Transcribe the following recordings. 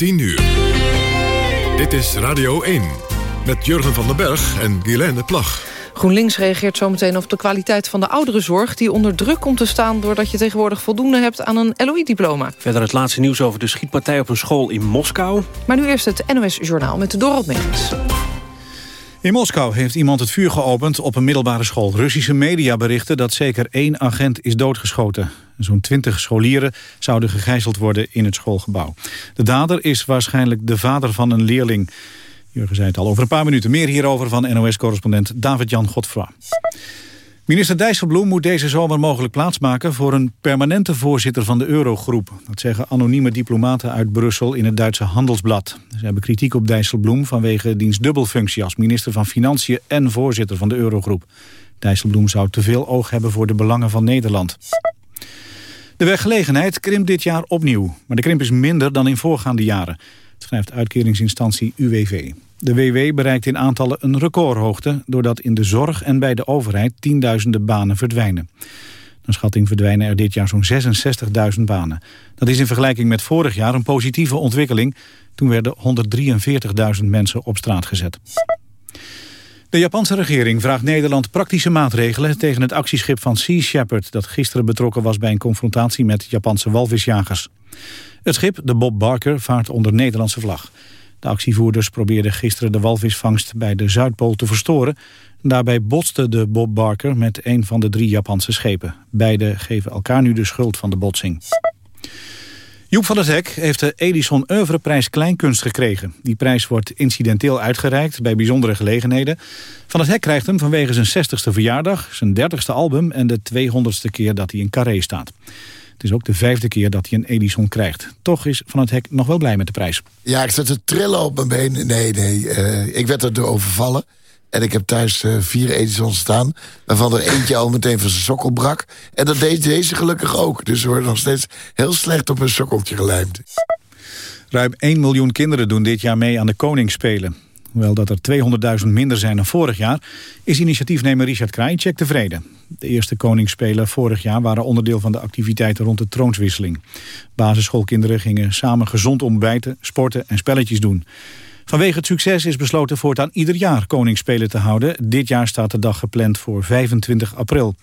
10 uur. Dit is Radio 1 met Jurgen van den Berg en Guilaine Plag. GroenLinks reageert zometeen op de kwaliteit van de ouderenzorg... die onder druk komt te staan doordat je tegenwoordig voldoende hebt aan een LOI-diploma. Verder het laatste nieuws over de schietpartij op een school in Moskou. Maar nu eerst het NOS-journaal met de Dorot Megens. In Moskou heeft iemand het vuur geopend op een middelbare school. Russische media berichten dat zeker één agent is doodgeschoten. Zo'n twintig scholieren zouden gegijzeld worden in het schoolgebouw. De dader is waarschijnlijk de vader van een leerling. Jurgen zei het al over een paar minuten. Meer hierover van NOS-correspondent David-Jan Godfroy. Minister Dijsselbloem moet deze zomer mogelijk plaatsmaken... voor een permanente voorzitter van de Eurogroep. Dat zeggen anonieme diplomaten uit Brussel in het Duitse Handelsblad. Ze hebben kritiek op Dijsselbloem vanwege diens dubbelfunctie... als minister van Financiën en voorzitter van de Eurogroep. Dijsselbloem zou te veel oog hebben voor de belangen van Nederland. De werkgelegenheid krimpt dit jaar opnieuw. Maar de krimp is minder dan in voorgaande jaren schrijft uitkeringsinstantie UWV. De WW bereikt in aantallen een recordhoogte... doordat in de zorg en bij de overheid tienduizenden banen verdwijnen. Naar schatting verdwijnen er dit jaar zo'n 66.000 banen. Dat is in vergelijking met vorig jaar een positieve ontwikkeling. Toen werden 143.000 mensen op straat gezet. De Japanse regering vraagt Nederland praktische maatregelen... tegen het actieschip van Sea Shepherd... dat gisteren betrokken was bij een confrontatie met Japanse walvisjagers. Het schip, de Bob Barker, vaart onder Nederlandse vlag. De actievoerders probeerden gisteren de walvisvangst bij de Zuidpool te verstoren. Daarbij botste de Bob Barker met een van de drie Japanse schepen. Beide geven elkaar nu de schuld van de botsing. Joep van der Hek heeft de Edison Oeuvreprijs Kleinkunst gekregen. Die prijs wordt incidenteel uitgereikt bij bijzondere gelegenheden. Van der Hek krijgt hem vanwege zijn 60ste verjaardag, zijn 30ste album... en de 200ste keer dat hij in Carré staat. Het is ook de vijfde keer dat hij een Edison krijgt. Toch is Van het Hek nog wel blij met de prijs. Ja, ik zat te trillen op mijn been. Nee, nee, uh, ik werd er overvallen. En ik heb thuis uh, vier Edisons staan. Waarvan er eentje al meteen van zijn sokkel brak. En dat deed deze gelukkig ook. Dus we worden nog steeds heel slecht op een sokkeltje gelijmd. Ruim 1 miljoen kinderen doen dit jaar mee aan de Koningsspelen. Hoewel dat er 200.000 minder zijn dan vorig jaar... is initiatiefnemer Richard Krajicek tevreden. De eerste koningsspelen vorig jaar waren onderdeel van de activiteiten rond de troonswisseling. Basisschoolkinderen gingen samen gezond ontbijten, sporten en spelletjes doen. Vanwege het succes is besloten voortaan ieder jaar koningsspelen te houden. Dit jaar staat de dag gepland voor 25 april.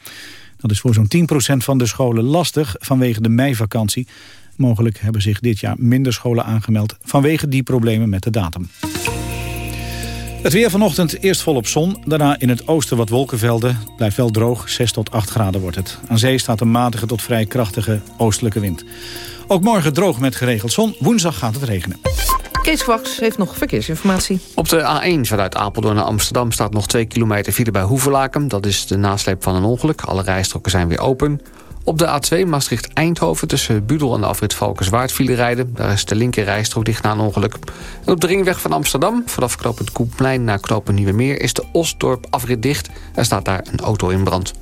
Dat is voor zo'n 10% van de scholen lastig vanwege de meivakantie. Mogelijk hebben zich dit jaar minder scholen aangemeld vanwege die problemen met de datum. Het weer vanochtend eerst volop zon, daarna in het oosten wat wolkenvelden. Blijft wel droog, 6 tot 8 graden wordt het. Aan zee staat een matige tot vrij krachtige oostelijke wind. Ook morgen droog met geregeld zon, woensdag gaat het regenen. Kees Kwaks heeft nog verkeersinformatie. Op de A1 vanuit Apeldoorn naar Amsterdam staat nog 2 kilometer file bij Hoevelaken. Dat is de nasleep van een ongeluk. Alle rijstroken zijn weer open. Op de A2 Maastricht-Eindhoven tussen Budel en de afrit Valkenswaard rijden. Daar is de linker rijstrook dicht na een ongeluk. En op de ringweg van Amsterdam, vanaf knooppunt Koeplein naar knooppunt Nieuwe Meer... is de Osdorp afrit dicht. Er staat daar een auto in brand.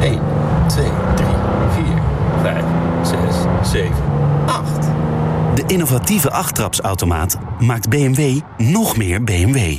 1, 2, 3, 4, 5, 6, 7, 8. De innovatieve achttrapsautomaat maakt BMW nog meer BMW.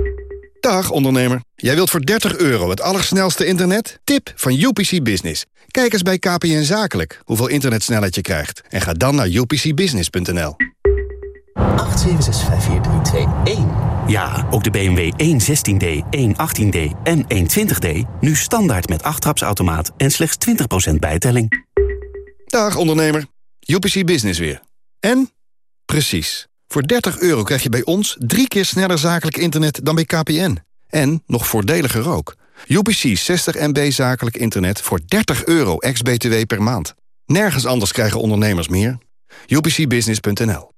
Dag ondernemer. Jij wilt voor 30 euro het allersnelste internet? Tip van UPC Business. Kijk eens bij KPN Zakelijk hoeveel internetsnelheid je krijgt. En ga dan naar upcbusiness.nl. 8765431. Ja, ook de BMW 116D, 118D en 120D. Nu standaard met 8 trapsautomaat en slechts 20% bijtelling. Dag ondernemer. UPC Business weer. En? Precies. Voor 30 euro krijg je bij ons drie keer sneller zakelijk internet dan bij KPN. En nog voordeliger ook. UPC 60 MB zakelijk internet voor 30 euro ex-BTW per maand. Nergens anders krijgen ondernemers meer. UPCbusiness.nl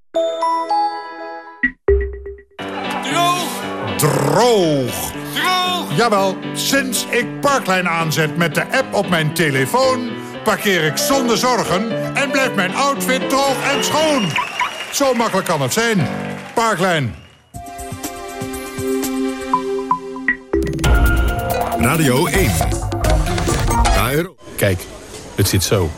Droog! Droog! Droog! Jawel, sinds ik Parklijn aanzet met de app op mijn telefoon... parkeer ik zonder zorgen en blijft mijn outfit droog en schoon. Zo makkelijk kan het zijn. Parklijn. Radio 1. KRO. Kijk, het zit zo.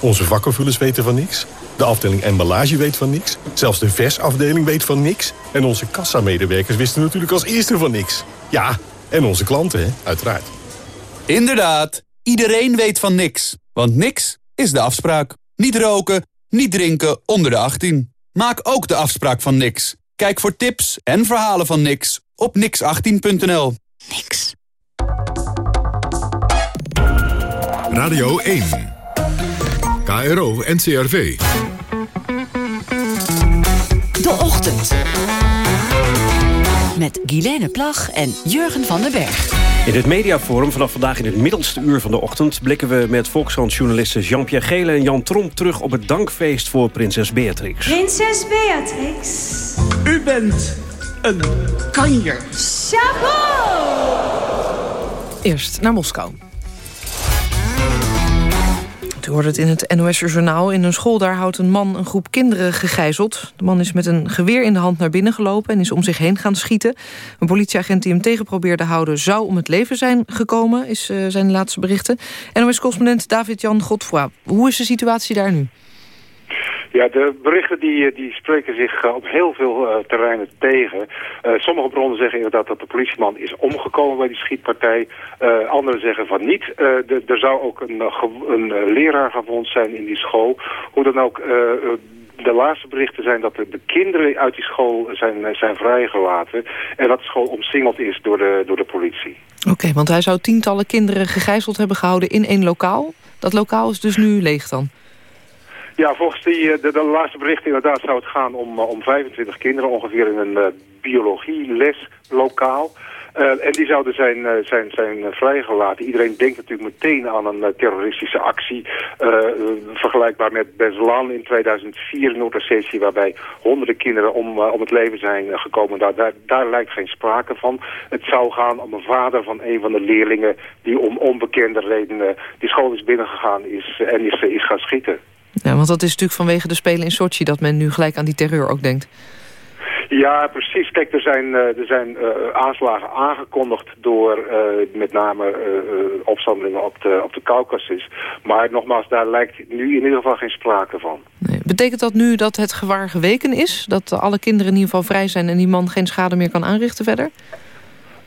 Onze vakkenvullers weten van niks. De afdeling emballage weet van niks. Zelfs de versafdeling weet van niks. En onze kassamedewerkers wisten natuurlijk als eerste van niks. Ja, en onze klanten, hè, uiteraard. Inderdaad, iedereen weet van niks. Want niks is de afspraak. Niet roken, niet drinken onder de 18. Maak ook de afspraak van niks. Kijk voor tips en verhalen van niks op nix18.nl. Niks. Radio 1. KRO NCRV. De Ochtend. Met Guilaine Plag en Jurgen van den Berg. In het mediaforum vanaf vandaag in het middelste uur van de ochtend... blikken we met Volkskrant-journalisten Jean-Pierre Gele en Jan Tromp... terug op het dankfeest voor prinses Beatrix. Prinses Beatrix. U bent een kanjer. Chapeau! Eerst naar Moskou. U hoorde het in het NOS-journaal. In een school daar houdt een man een groep kinderen gegijzeld. De man is met een geweer in de hand naar binnen gelopen... en is om zich heen gaan schieten. Een politieagent die hem tegen probeerde houden... zou om het leven zijn gekomen, is uh, zijn laatste berichten. NOS-correspondent David-Jan Godfroy. Hoe is de situatie daar nu? Ja, de berichten die, die spreken zich op heel veel uh, terreinen tegen. Sommige bronnen zeggen inderdaad dat de politieman is omgekomen bij die schietpartij. Uh, anderen zeggen van niet. Er zou ook een, een leraar gewond zijn in die school. Hoe dan ook, de laatste berichten zijn dat de, de, kinderen uit die school zijn, zijn vrijgelaten. En dat de school omsingeld is door de, door de politie. Oké, want hij zou tientallen kinderen gegijzeld hebben gehouden in één lokaal. Dat lokaal is dus nu leeg dan? Ja, volgens die, de, de laatste berichten inderdaad zou het gaan om, om 25 kinderen ongeveer in een uh, biologieleslokaal. Uh, en die zouden zijn, zijn, zijn vrijgelaten. Iedereen denkt natuurlijk meteen aan een terroristische actie. vergelijkbaar met Beslan in 2004 in Noord-Ossetië... waarbij honderden kinderen om, om het leven zijn gekomen. Daar, daar, daar lijkt geen sprake van. Het zou gaan om een vader van een van de leerlingen... die om onbekende redenen die school is binnengegaan is, en is, is gaan schieten. Ja, want dat is natuurlijk vanwege de Spelen in Sochi... dat men nu gelijk aan die terreur ook denkt. Ja, precies. Kijk, er zijn, uh, er zijn uh, aanslagen aangekondigd door uh, met name opstandelingen op de, op de Caucasus. Maar nogmaals, daar lijkt nu in ieder geval geen sprake van. Nee. Betekent dat nu dat het gewaar geweken is? Dat alle kinderen in ieder geval vrij zijn en die man geen schade meer kan aanrichten verder?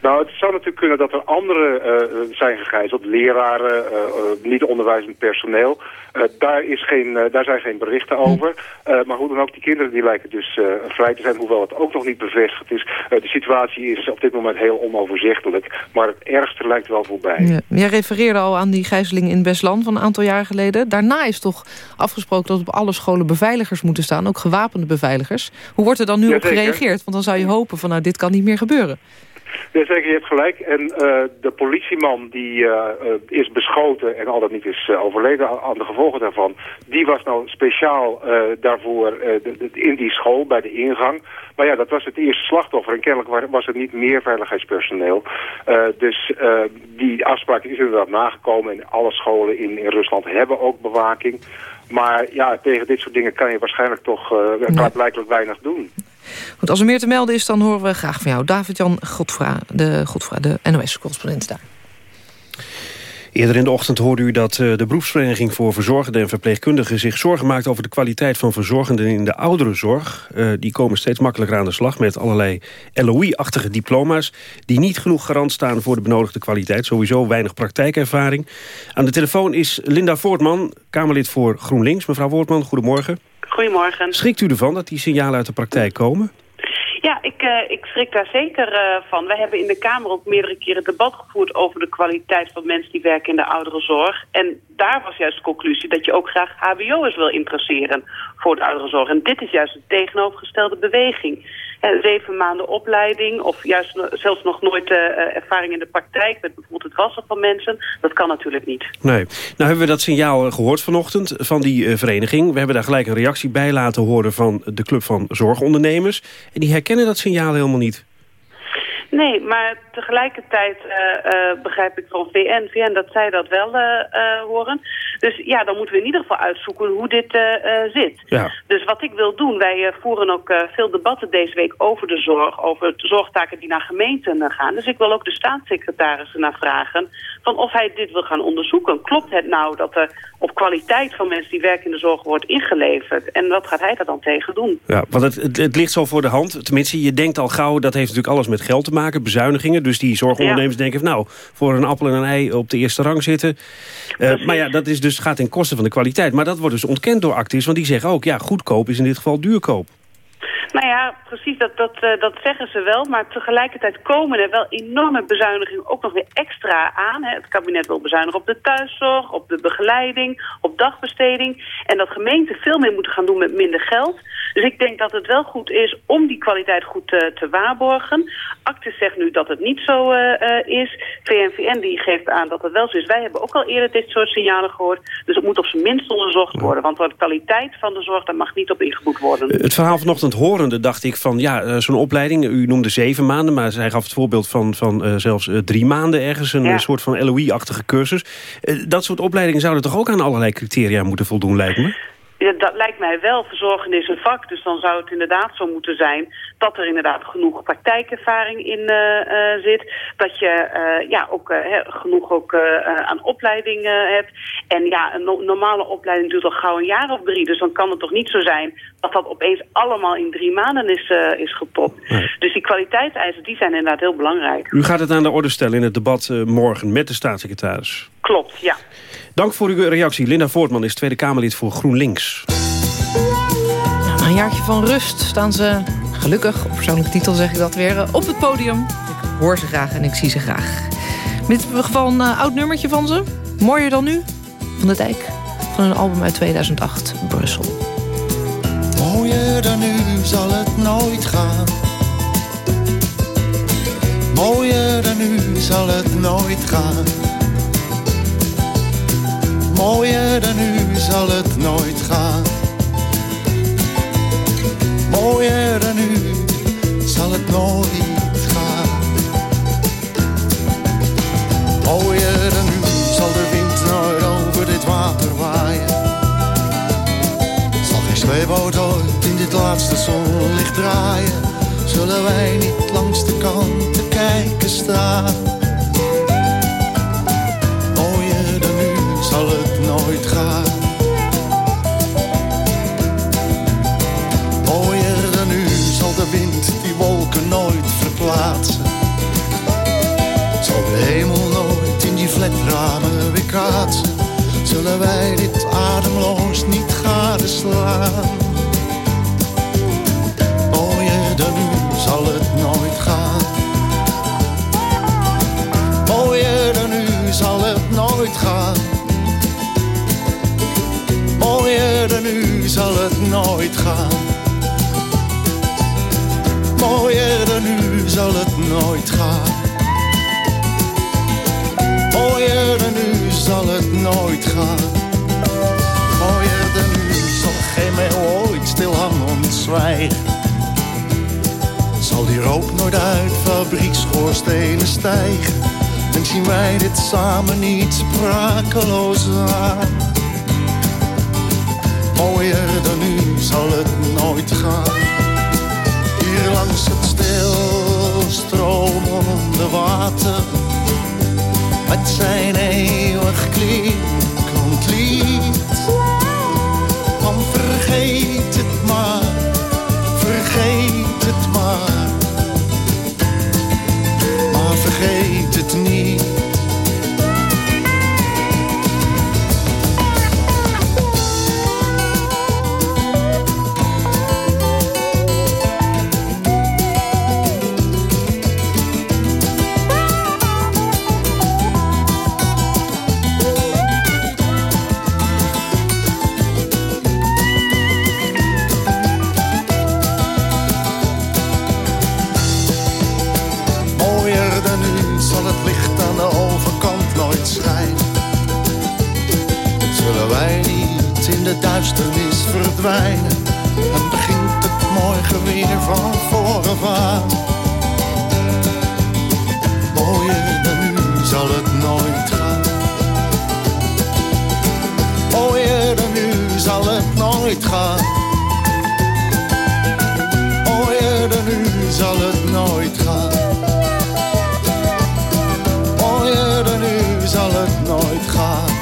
Nou, het zou natuurlijk kunnen dat er anderen uh, zijn gegijzeld. Leraren, uh, uh, niet onderwijzend personeel. daar, is geen, daar zijn geen berichten over. maar hoe dan ook, die kinderen die lijken dus vrij te zijn. Hoewel het ook nog niet bevestigd is. de situatie is op dit moment heel onoverzichtelijk. Maar het ergste lijkt wel voorbij. Ja. Jij refereerde al aan die gijzeling in Bestland van een aantal jaar geleden. Daarna is toch afgesproken dat op alle scholen beveiligers moeten staan. Ook gewapende beveiligers. Hoe wordt er dan nu ja, op gereageerd? Want dan zou je hopen van nou dit kan niet meer gebeuren. Ja, zeker, je hebt gelijk. En uh, de politieman die uh, uh, is beschoten en al dat niet is overleden aan de gevolgen daarvan... die was nou speciaal daarvoor de, de, in die school bij de ingang. Maar ja, dat was het eerste slachtoffer en kennelijk was er niet meer veiligheidspersoneel. dus die afspraak is inderdaad nagekomen en alle scholen in, in Rusland hebben ook bewaking. Maar ja, tegen dit soort dingen kan je waarschijnlijk toch uh, blijkbaar weinig doen. Goed, als er meer te melden is, dan horen we graag van jou. David-Jan Godfra, de, Godfra, de NOS-correspondent daar. Eerder in de ochtend hoorde u dat de beroepsvereniging voor verzorgenden en verpleegkundigen zich zorgen maakt over de kwaliteit van verzorgenden in de ouderenzorg. Uh, die komen steeds makkelijker aan de slag met allerlei LOI-achtige diploma's die niet genoeg garant staan voor de benodigde kwaliteit. Sowieso weinig praktijkervaring. Aan de telefoon is Linda Voortman, Kamerlid voor GroenLinks. Mevrouw Voortman, goedemorgen. Goedemorgen. Schrikt u ervan dat die signalen uit de praktijk komen? Ja, ik, uh, ik schrik daar zeker uh, van. Wij hebben in de Kamer ook meerdere keren debat gevoerd over de kwaliteit van mensen die werken in de ouderenzorg. En daar was juist de conclusie dat je ook graag hbo'ers wil interesseren voor de ouderenzorg. En dit is juist een tegenovergestelde beweging. Uh, zeven maanden opleiding of juist zelfs nog nooit ervaring in de praktijk met bijvoorbeeld het wassen van mensen. Dat kan natuurlijk niet. Nee. Nou hebben we dat signaal gehoord vanochtend van die vereniging. We hebben daar gelijk een reactie bij laten horen van de Club van Zorgondernemers. En die herkennen dat signaal helemaal niet. Nee, maar tegelijkertijd eh, eh, begrijp ik van VN, VN dat zij dat wel eh, horen. Dus ja, dan moeten we in ieder geval uitzoeken hoe dit zit. Ja. Dus wat ik wil doen, wij voeren ook veel debatten deze week over de zorg, over de zorgtaken die naar gemeenten gaan. Dus ik wil ook de staatssecretaris naar vragen van of hij dit wil gaan onderzoeken. Klopt het nou dat er op kwaliteit van mensen die werken in de zorg wordt ingeleverd? En wat gaat hij daar dan tegen doen? Ja, want het, het, het ligt zo voor de hand. Tenminste, je denkt al gauw, dat heeft natuurlijk alles met geld te maken. Bezuinigingen. Dus die zorgondernemers denken van nou, voor een appel en een ei op de eerste rang zitten. Eh, maar ja, dat is dus, gaat ten koste van de kwaliteit. Maar dat wordt dus ontkend door acties. Want die zeggen ook, ja, goedkoop is in dit geval duurkoop. Nou ja, precies, dat, dat, eh, dat zeggen ze wel. Maar tegelijkertijd komen er wel enorme bezuinigingen ook nog weer extra aan. Hè. Het kabinet wil bezuinigen op de thuiszorg, op de begeleiding, op dagbesteding. En dat gemeenten veel meer moeten gaan doen met minder geld. Dus ik denk dat het wel goed is om die kwaliteit goed eh, te waarborgen. Actis zegt nu dat het niet zo eh, is. VNVN die geeft aan dat het wel zo is. Wij hebben ook al eerder dit soort signalen gehoord. Dus het moet op zijn minst onderzocht worden. Want de kwaliteit van de zorg, daar mag niet op ingeboet worden. Het verhaal vanochtend dacht ik van... ja, eh, zo'n opleiding, u noemde zeven maanden... maar zij gaf het voorbeeld van, van eh, zelfs eh, drie maanden ergens... een Ja. soort van LOE-achtige cursus. Dat soort opleidingen zouden toch ook aan allerlei criteria moeten voldoen, lijkt me? Ja, dat lijkt mij wel. Verzorgen is een vak, dus dan zou het inderdaad zo moeten zijn... dat er inderdaad genoeg praktijkervaring in eh, eh, zit. Dat je eh, ja, ook hè, genoeg ook, aan opleiding eh, hebt. En ja, een no- normale opleiding duurt al gauw een jaar of drie. Dus dan kan het toch niet zo zijn dat dat opeens allemaal in drie maanden is, eh, is gepopt. Dus die kwaliteitseisen, die zijn inderdaad heel belangrijk. U gaat het aan de orde stellen in het debat eh, morgen met de staatssecretaris. Klopt, ja. Dank voor uw reactie. Linda Voortman is Tweede Kamerlid voor GroenLinks. Na een jaartje van rust staan ze gelukkig, op persoonlijke titel zeg ik dat weer, eh, op het podium. Ik hoor ze graag en ik zie ze graag. In dit geval een eh, oud nummertje van ze. Mooier dan nu, van de Dijk. Van een album uit 2008, Brussel. Mooier dan nu zal het nooit gaan. Mooier dan nu zal het nooit gaan. Mooier dan nu zal het nooit gaan. Mooier dan nu zal het nooit gaan. Mooier dan nu zal de wind nooit over dit water waaien. Zal geen zweeboot ooit in dit laatste zonlicht draaien. Zullen wij niet langs de kant te kijken staan. Zal de hemel nooit in die vletramen weer kaatsen. Zullen wij dit ademloos niet gadeslaan. Mooier dan nu zal het nooit gaan. Mooier dan nu zal het nooit gaan. Mooier dan nu zal het nooit gaan. Mooier nu zal het nooit gaan. Mooier dan nu zal het nooit gaan. Mooier dan nu zal geen meeuw ooit stil hangen zwijgen. Zal die rook nooit uit fabriekschoorstenen stijgen. En zien wij dit samen niet sprakeloos aan. Mooier dan nu zal het nooit gaan. Langs het stilstromende water. Met zijn eeuwig klinkend lied. Van vergeet het maar, vergeet het maar. Maar vergeet het niet. Zal het nooit gaan.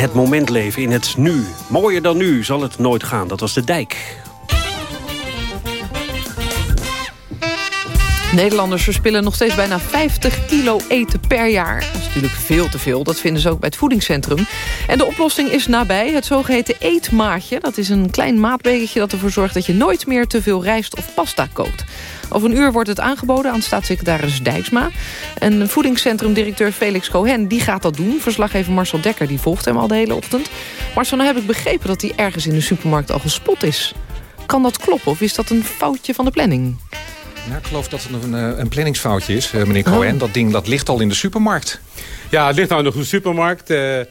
Het moment leven, in het nu. Mooier dan nu zal het nooit gaan. Dat was de dijk. Nederlanders verspillen nog steeds bijna 50 kilo eten per jaar. Dat is natuurlijk veel te veel. Dat vinden ze ook bij het voedingscentrum. En de oplossing is nabij. Het zogeheten eetmaatje. Dat is een klein maatbekertje dat ervoor zorgt... dat je nooit meer te veel rijst of pasta kookt. Over een uur wordt het aangeboden aan staatssecretaris Dijksma. En voedingscentrumdirecteur Felix Cohen die gaat dat doen. Verslaggever Marcel Dekker die volgt hem al de hele ochtend. Marcel, nou heb ik begrepen dat hij ergens in de supermarkt al gespot is. Kan dat kloppen of is dat een foutje van de planning? Ja, ik geloof dat het een, eh, een planningsfoutje is, eh, meneer Cohen. Dat ding dat ligt al in de supermarkt. Ja, het ligt nou nog in de supermarkt. Eh, eh,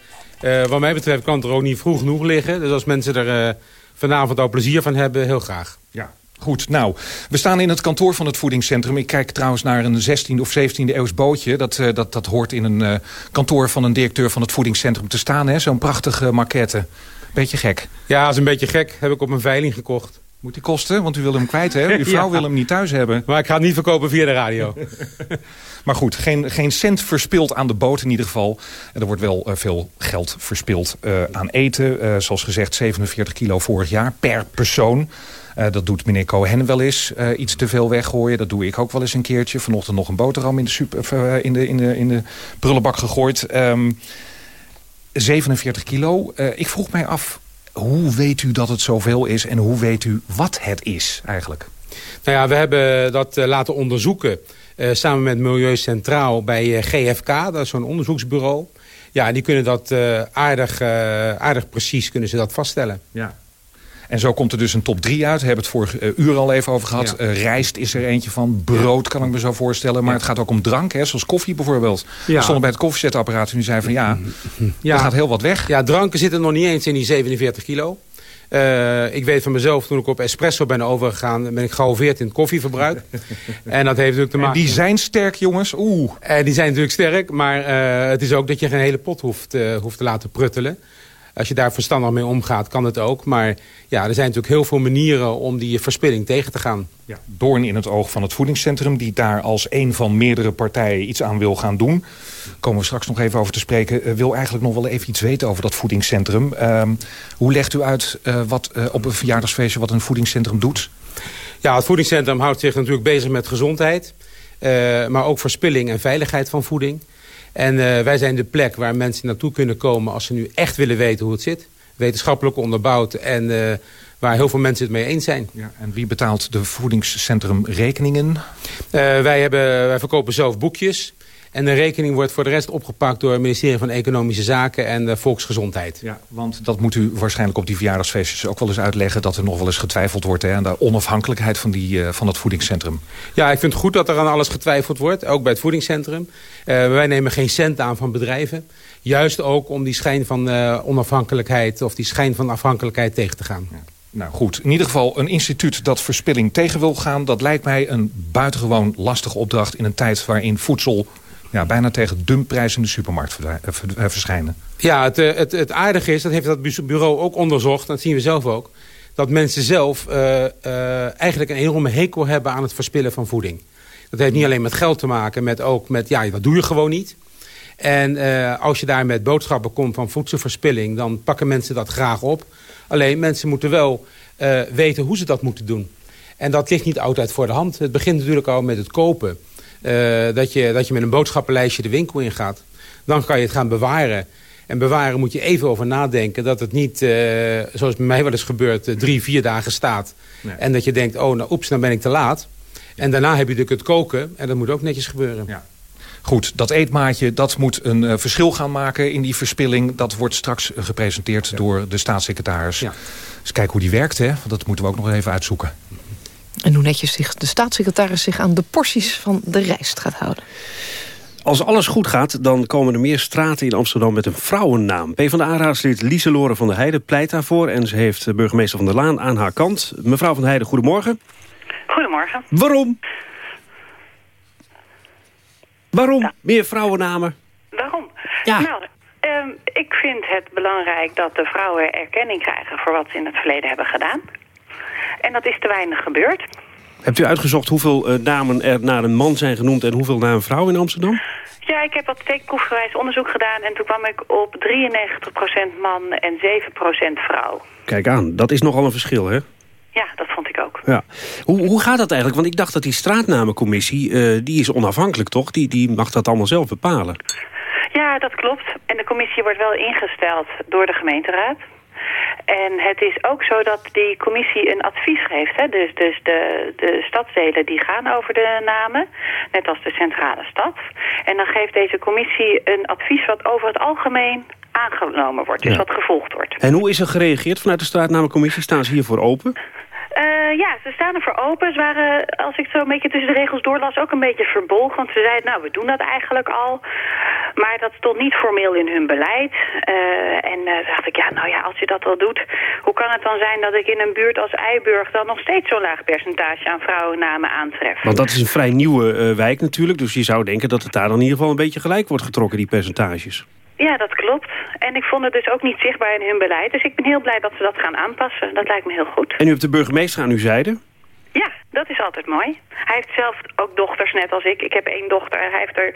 wat mij betreft kan het er ook niet vroeg genoeg liggen. Dus als mensen er vanavond al plezier van hebben, heel graag. Ja. Goed, nou, we staan in het kantoor van het voedingscentrum. Ik kijk trouwens naar een 16e of 17e eeuws bootje. Dat, eh, dat, dat hoort in een eh, kantoor van een directeur van het voedingscentrum te staan. hè? Zo'n prachtige maquette. Beetje gek. Ja, dat is een beetje gek. Heb ik op een veiling gekocht. Moet die kosten? Want u wil hem kwijt, hè? Uw vrouw Ja. wil hem niet thuis hebben. Maar ik ga het niet verkopen via de radio. Maar goed, geen, geen cent verspild aan de boot in ieder geval. En er wordt wel eh, veel geld verspild aan eten. Zoals gezegd 47 kilo vorig jaar per persoon. Eh, dat doet meneer Cohen wel eens. eh, iets te veel weggooien. Dat doe ik ook wel eens een keertje. Vanochtend nog een boterham in de, super, eh, in de, in de, in de prullenbak gegooid. Ehm, 47 kilo. Eh, ik vroeg mij af, hoe weet u dat het zoveel is... en hoe weet u wat het is eigenlijk? Nou ja, we hebben dat laten onderzoeken samen met Milieu Centraal bij GFK. Dat is zo'n onderzoeksbureau. Ja, die kunnen dat aardig, aardig precies kunnen ze dat vaststellen. Ja. En zo komt er dus een top 3 uit. We hebben het vorige eh, uur al even over gehad. Ja. Eh, rijst is er eentje van. Brood kan ik me zo voorstellen. Maar het gaat ook om drank, hè, zoals koffie bijvoorbeeld. Ja. We stonden bij het koffiezetapparaat en u zei van ja, er gaat heel wat weg. Ja, dranken zitten nog niet eens in die 47 kilo. Eh, ik weet van mezelf, toen ik op espresso ben overgegaan... ben ik gehalveerd in het koffieverbruik. en dat heeft natuurlijk te En maken... die zijn sterk, jongens. Oeh. Eh, die zijn natuurlijk sterk, maar het is ook dat je geen hele pot hoeft, hoeft te laten pruttelen. Als je daar verstandig mee omgaat, kan het ook. Maar ja, er zijn natuurlijk heel veel manieren om die verspilling tegen te gaan. Ja, doorn in het oog van het voedingscentrum... die daar als een van meerdere partijen iets aan wil gaan doen. Komen we straks nog even over te spreken. Eh, wil eigenlijk nog wel even iets weten over dat voedingscentrum. Ehm, hoe legt u uit eh, wat, eh, op een verjaardagsfeestje wat een voedingscentrum doet? Ja, het voedingscentrum houdt zich natuurlijk bezig met gezondheid. maar ook verspilling en veiligheid van voeding. En eh, wij zijn de plek waar mensen naartoe kunnen komen... als ze nu echt willen weten hoe het zit. Wetenschappelijk onderbouwd en eh, waar heel veel mensen het mee eens zijn. Ja, en wie betaalt de voedingscentrum rekeningen? Eh, wij, hebben, wij verkopen zelf boekjes. En de rekening wordt voor de rest opgepakt door het ministerie van Economische Zaken en Volksgezondheid. Ja, want dat moet u waarschijnlijk op die verjaardagsfeestjes ook wel eens uitleggen... dat er nog wel eens getwijfeld wordt hè, aan de onafhankelijkheid van, die, eh, van het voedingscentrum. Ja, ik vind het goed dat er aan alles getwijfeld wordt, ook bij het voedingscentrum. Eh, wij nemen geen cent aan van bedrijven. Juist ook om die schijn van eh, onafhankelijkheid of die schijn van afhankelijkheid tegen te gaan. Nou goed, in ieder geval een instituut dat verspilling tegen wil gaan... dat lijkt mij een buitengewoon lastige opdracht... in een tijd waarin voedsel ja, bijna tegen dumpprijs in de supermarkt eh, eh, verschijnen. Ja, het, eh, het, het aardige is, dat heeft dat bu- bureau ook onderzocht, dat zien we zelf ook, dat mensen zelf eigenlijk een enorme hekel hebben aan het verspillen van voeding. Dat heeft niet alleen met geld te maken, met ook met, ja, dat doe je gewoon niet. En als je daar met boodschappen komt van voedselverspilling, dan pakken mensen dat graag op. Alleen mensen moeten wel weten hoe ze dat moeten doen. En dat ligt niet altijd voor de hand. Het begint natuurlijk al met het kopen. Eh, dat, je, dat je met een boodschappenlijstje de winkel ingaat. Dan kan je het gaan bewaren. En bewaren moet je even over nadenken. Dat het niet, eh, zoals bij mij wel eens gebeurt, eh, drie, vier dagen staat. Nee. En dat je denkt, oh nou oeps, dan ben ik te laat. En daarna heb je natuurlijk het koken. En dat moet ook netjes gebeuren. Ja. Goed, dat eetmaatje dat moet een uh, verschil gaan maken in die verspilling. Dat wordt straks uh, gepresenteerd ja. door de staatssecretaris. Ja. Dus kijk hoe die werkt, hè? Want dat moeten we ook nog even uitzoeken. En hoe netjes zich de staatssecretaris zich aan de porties van de rijst gaat houden. Als alles goed gaat, dan komen er meer straten in Amsterdam met een vrouwennaam. PvdA-raadslid Lieselore van der Heijden pleit daarvoor... en ze heeft burgemeester Van der Laan aan haar kant. Mevrouw van der Heijden, goedemorgen. Goedemorgen. Waarom? Waarom ja. meer vrouwennamen? Waarom? Ja. Nou, um, ik vind het belangrijk dat de vrouwen erkenning krijgen... voor wat ze in het verleden hebben gedaan. En dat is te weinig gebeurd. Hebt u uitgezocht hoeveel uh, namen er naar een man zijn genoemd... en hoeveel naar een vrouw in Amsterdam? Ja, ik heb wat tekenproefgewijs onderzoek gedaan... en toen kwam ik op 93% man en 7% vrouw. Kijk aan, dat is nogal een verschil, hè? Ja, dat vond ik ook. Ja. Hoe, hoe gaat dat eigenlijk? Want ik dacht dat die straatnamencommissie... Uh, die is onafhankelijk, toch? Die, die mag dat allemaal zelf bepalen. Ja, dat klopt. En de commissie wordt wel ingesteld door de gemeenteraad. En het is ook zo dat die commissie een advies geeft. Hè? Dus, dus de, de stadsdelen die gaan over de namen, net als de centrale stad. En dan geeft deze commissie een advies wat over het algemeen aangenomen wordt. Dus ja. wat gevolgd wordt. En hoe is er gereageerd vanuit de straatnamencommissie? Staan ze hiervoor open? Uh, ja, ze staan ervoor open. Ze waren, als ik zo een beetje tussen de regels doorlas, ook een beetje verbolgen. Want ze zeiden, nou, we doen dat eigenlijk al. Maar dat stond niet formeel in hun beleid. Uh, en uh, dacht ik, ja, nou ja, als je dat al doet... hoe kan het dan zijn dat ik in een buurt als Eiburg... dan nog steeds zo'n laag percentage aan vrouwennamen aantref? Want dat is een vrij nieuwe wijk natuurlijk. Dus je zou denken dat het daar dan in ieder geval een beetje gelijk wordt getrokken, die percentages. Ja, dat klopt. En ik vond het dus ook niet zichtbaar in hun beleid. Dus ik ben heel blij dat ze dat gaan aanpassen. Dat lijkt me heel goed. En u hebt de burgemeester aan uw zijde? Ja, dat is altijd mooi. Hij heeft zelf ook dochters, net als ik. Ik heb één dochter. Hij heeft er,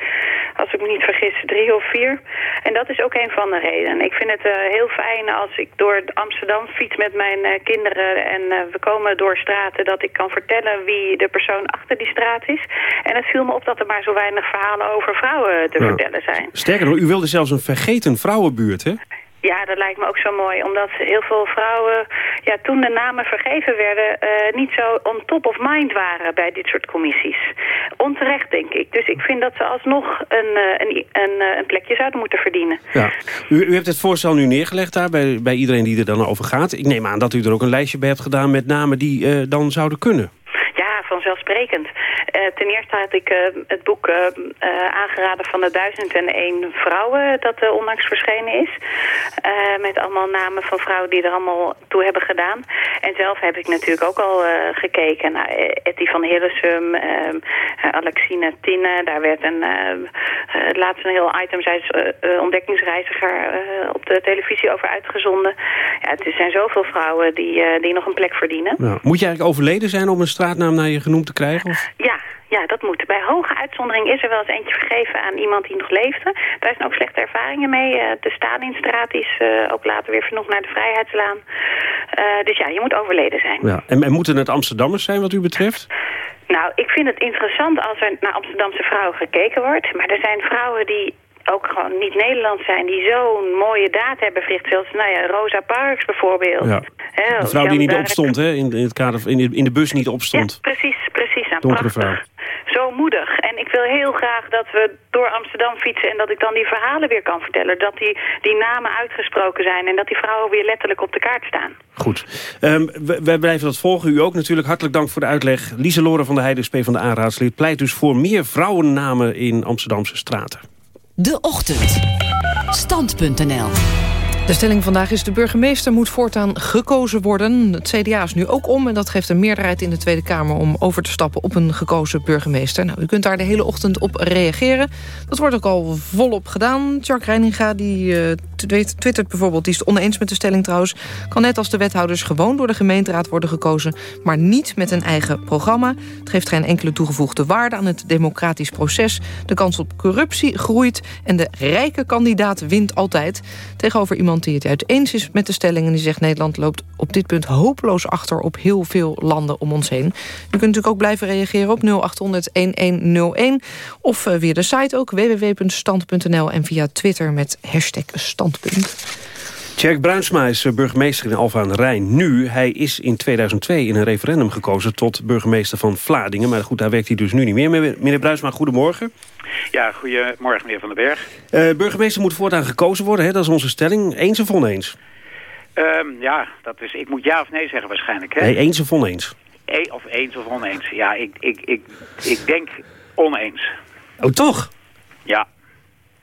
als ik me niet vergis, drie of vier. En dat is ook een van de redenen. Ik vind het uh, heel fijn als ik door Amsterdam fiets met mijn uh, kinderen... en uh, we komen door straten dat ik kan vertellen wie de persoon achter die straat is. En het viel me op dat er maar zo weinig verhalen over vrouwen te vertellen zijn. Sterker nog, u wilde zelfs een vergeten vrouwenbuurt, hè? Ja, dat lijkt me ook zo mooi. Omdat heel veel vrouwen, ja, toen de namen vergeven werden... Uh, niet zo on top of mind waren bij dit soort commissies. Onterecht, denk ik. Dus ik vind dat ze alsnog een, uh, een, een, een, plekje zouden moeten verdienen. Ja. U, u hebt het voorstel nu neergelegd daar bij, bij iedereen die er dan over gaat. Ik neem aan dat u er ook een lijstje bij hebt gedaan met namen die uh, dan zouden kunnen. Ja, vanzelfsprekend. Uh, ten eerste had ik uh, het boek uh, aangeraden van de 1001 vrouwen dat onlangs verschenen is. met allemaal namen van vrouwen die er allemaal toe hebben gedaan. En zelf heb ik natuurlijk ook al gekeken naar Etty van Hillesum, Alexine Tinne. Daar werd een, laatst een heel item, zij is ontdekkingsreiziger, op de televisie over uitgezonden. Ja, het zijn zoveel vrouwen die, die nog een plek verdienen. Nou, moet je eigenlijk overleden zijn om een straatnaam naar je genoemd te krijgen? Of? Ja, ja, dat moet. Bij hoge uitzondering is er wel eens eentje vergeven aan iemand die nog leefde. Daar zijn ook slechte ervaringen mee. Uh, de Stalinstraat is uh, ook later weer vernoemd naar de Vrijheidslaan. Uh, dus ja, je moet overleden zijn. Ja. En, en moeten het Amsterdammers zijn wat u betreft? Nou, ik vind het interessant als er naar Amsterdamse vrouwen gekeken wordt. Maar er zijn vrouwen die ook gewoon niet Nederlands zijn... die zo'n mooie daad hebben verricht. Zoals nou ja, Rosa Parks bijvoorbeeld. Ja. He, een vrouw die niet opstond, hè? In, in, het kader, in, de, in de bus niet opstond. Ja, precies, precies. Nou, Donkere vrouw. Zo moedig. En ik wil heel graag dat we door Amsterdam fietsen... en dat ik dan die verhalen weer kan vertellen. Dat die, die namen uitgesproken zijn... en dat die vrouwen weer letterlijk op de kaart staan. Goed. Um, wij blijven dat volgen. U ook natuurlijk. Hartelijk dank voor de uitleg. Lieselore van der Heijden, SP van de A-raadslid... pleit dus voor meer vrouwennamen in Amsterdamse straten. De Ochtend. Stand.nl de stelling vandaag is de burgemeester moet voortaan gekozen worden. Het CDA is nu ook om en dat geeft een meerderheid in de Tweede Kamer... om over te stappen op een gekozen burgemeester. Nou, u kunt daar de hele ochtend op reageren. Dat wordt ook al volop gedaan. Jacques Reininga die, uh, twittert bijvoorbeeld... die is het oneens met de stelling trouwens... kan net als de wethouders gewoon door de gemeenteraad worden gekozen... maar niet met een eigen programma. Het geeft geen enkele toegevoegde waarde aan het democratisch proces. De kans op corruptie groeit en de rijke kandidaat wint altijd. Tegenover iemand die het uiteen is met de stelling... en die zegt Nederland loopt op dit punt hopeloos achter... op heel veel landen om ons heen. U kunt natuurlijk ook blijven reageren op 0800-1101... of uh, via de site ook www.stand.nl... en via Twitter met hashtag standpunt. Tjerk Bruinsma is burgemeester in Alfa aan de Rijn. Nu, hij is in 2002 in een referendum gekozen tot burgemeester van Vlaardingen. Maar goed, daar werkt hij dus nu niet meer. Meneer Bruinsma, goedemorgen. Ja, goedemorgen meneer Van den Berg. Uh, burgemeester moet voortaan gekozen worden, hè? dat is onze stelling. Eens of oneens? Um, ja, dat is, ik moet ja of nee zeggen waarschijnlijk. Hè? Nee, eens of oneens? E of eens of oneens. Ja, ik, ik, ik, ik denk oneens. Oh, toch? Ja.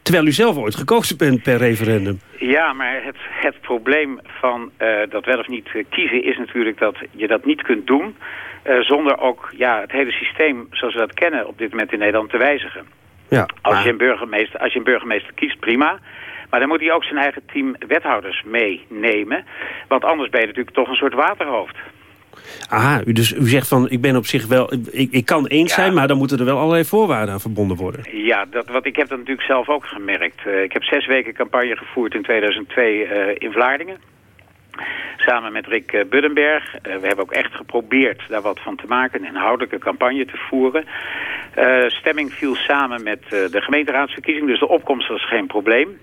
Terwijl u zelf ooit gekozen bent per referendum. Ja, maar het, het probleem van uh, dat wel of niet kiezen is natuurlijk dat je dat niet kunt doen... Uh, zonder ook ja, het hele systeem zoals we dat kennen op dit moment in Nederland te wijzigen. Ja, als, maar... je een burgemeester, als je een burgemeester kiest, prima. Maar dan moet hij ook zijn eigen team wethouders meenemen. Want anders ben je natuurlijk toch een soort waterhoofd. Aha, dus u zegt van, ik ben op zich wel, ik, ik kan eens ja. zijn, maar dan moeten er wel allerlei voorwaarden aan verbonden worden. Ja, dat, wat ik heb dat natuurlijk zelf ook gemerkt. Uh, ik heb zes weken campagne gevoerd in 2002 uh, in Vlaardingen. Samen met Rick uh, Buddenberg. we hebben ook echt geprobeerd daar wat van te maken, een inhoudelijke campagne te voeren. stemming viel samen met de gemeenteraadsverkiezing, dus de opkomst was geen probleem.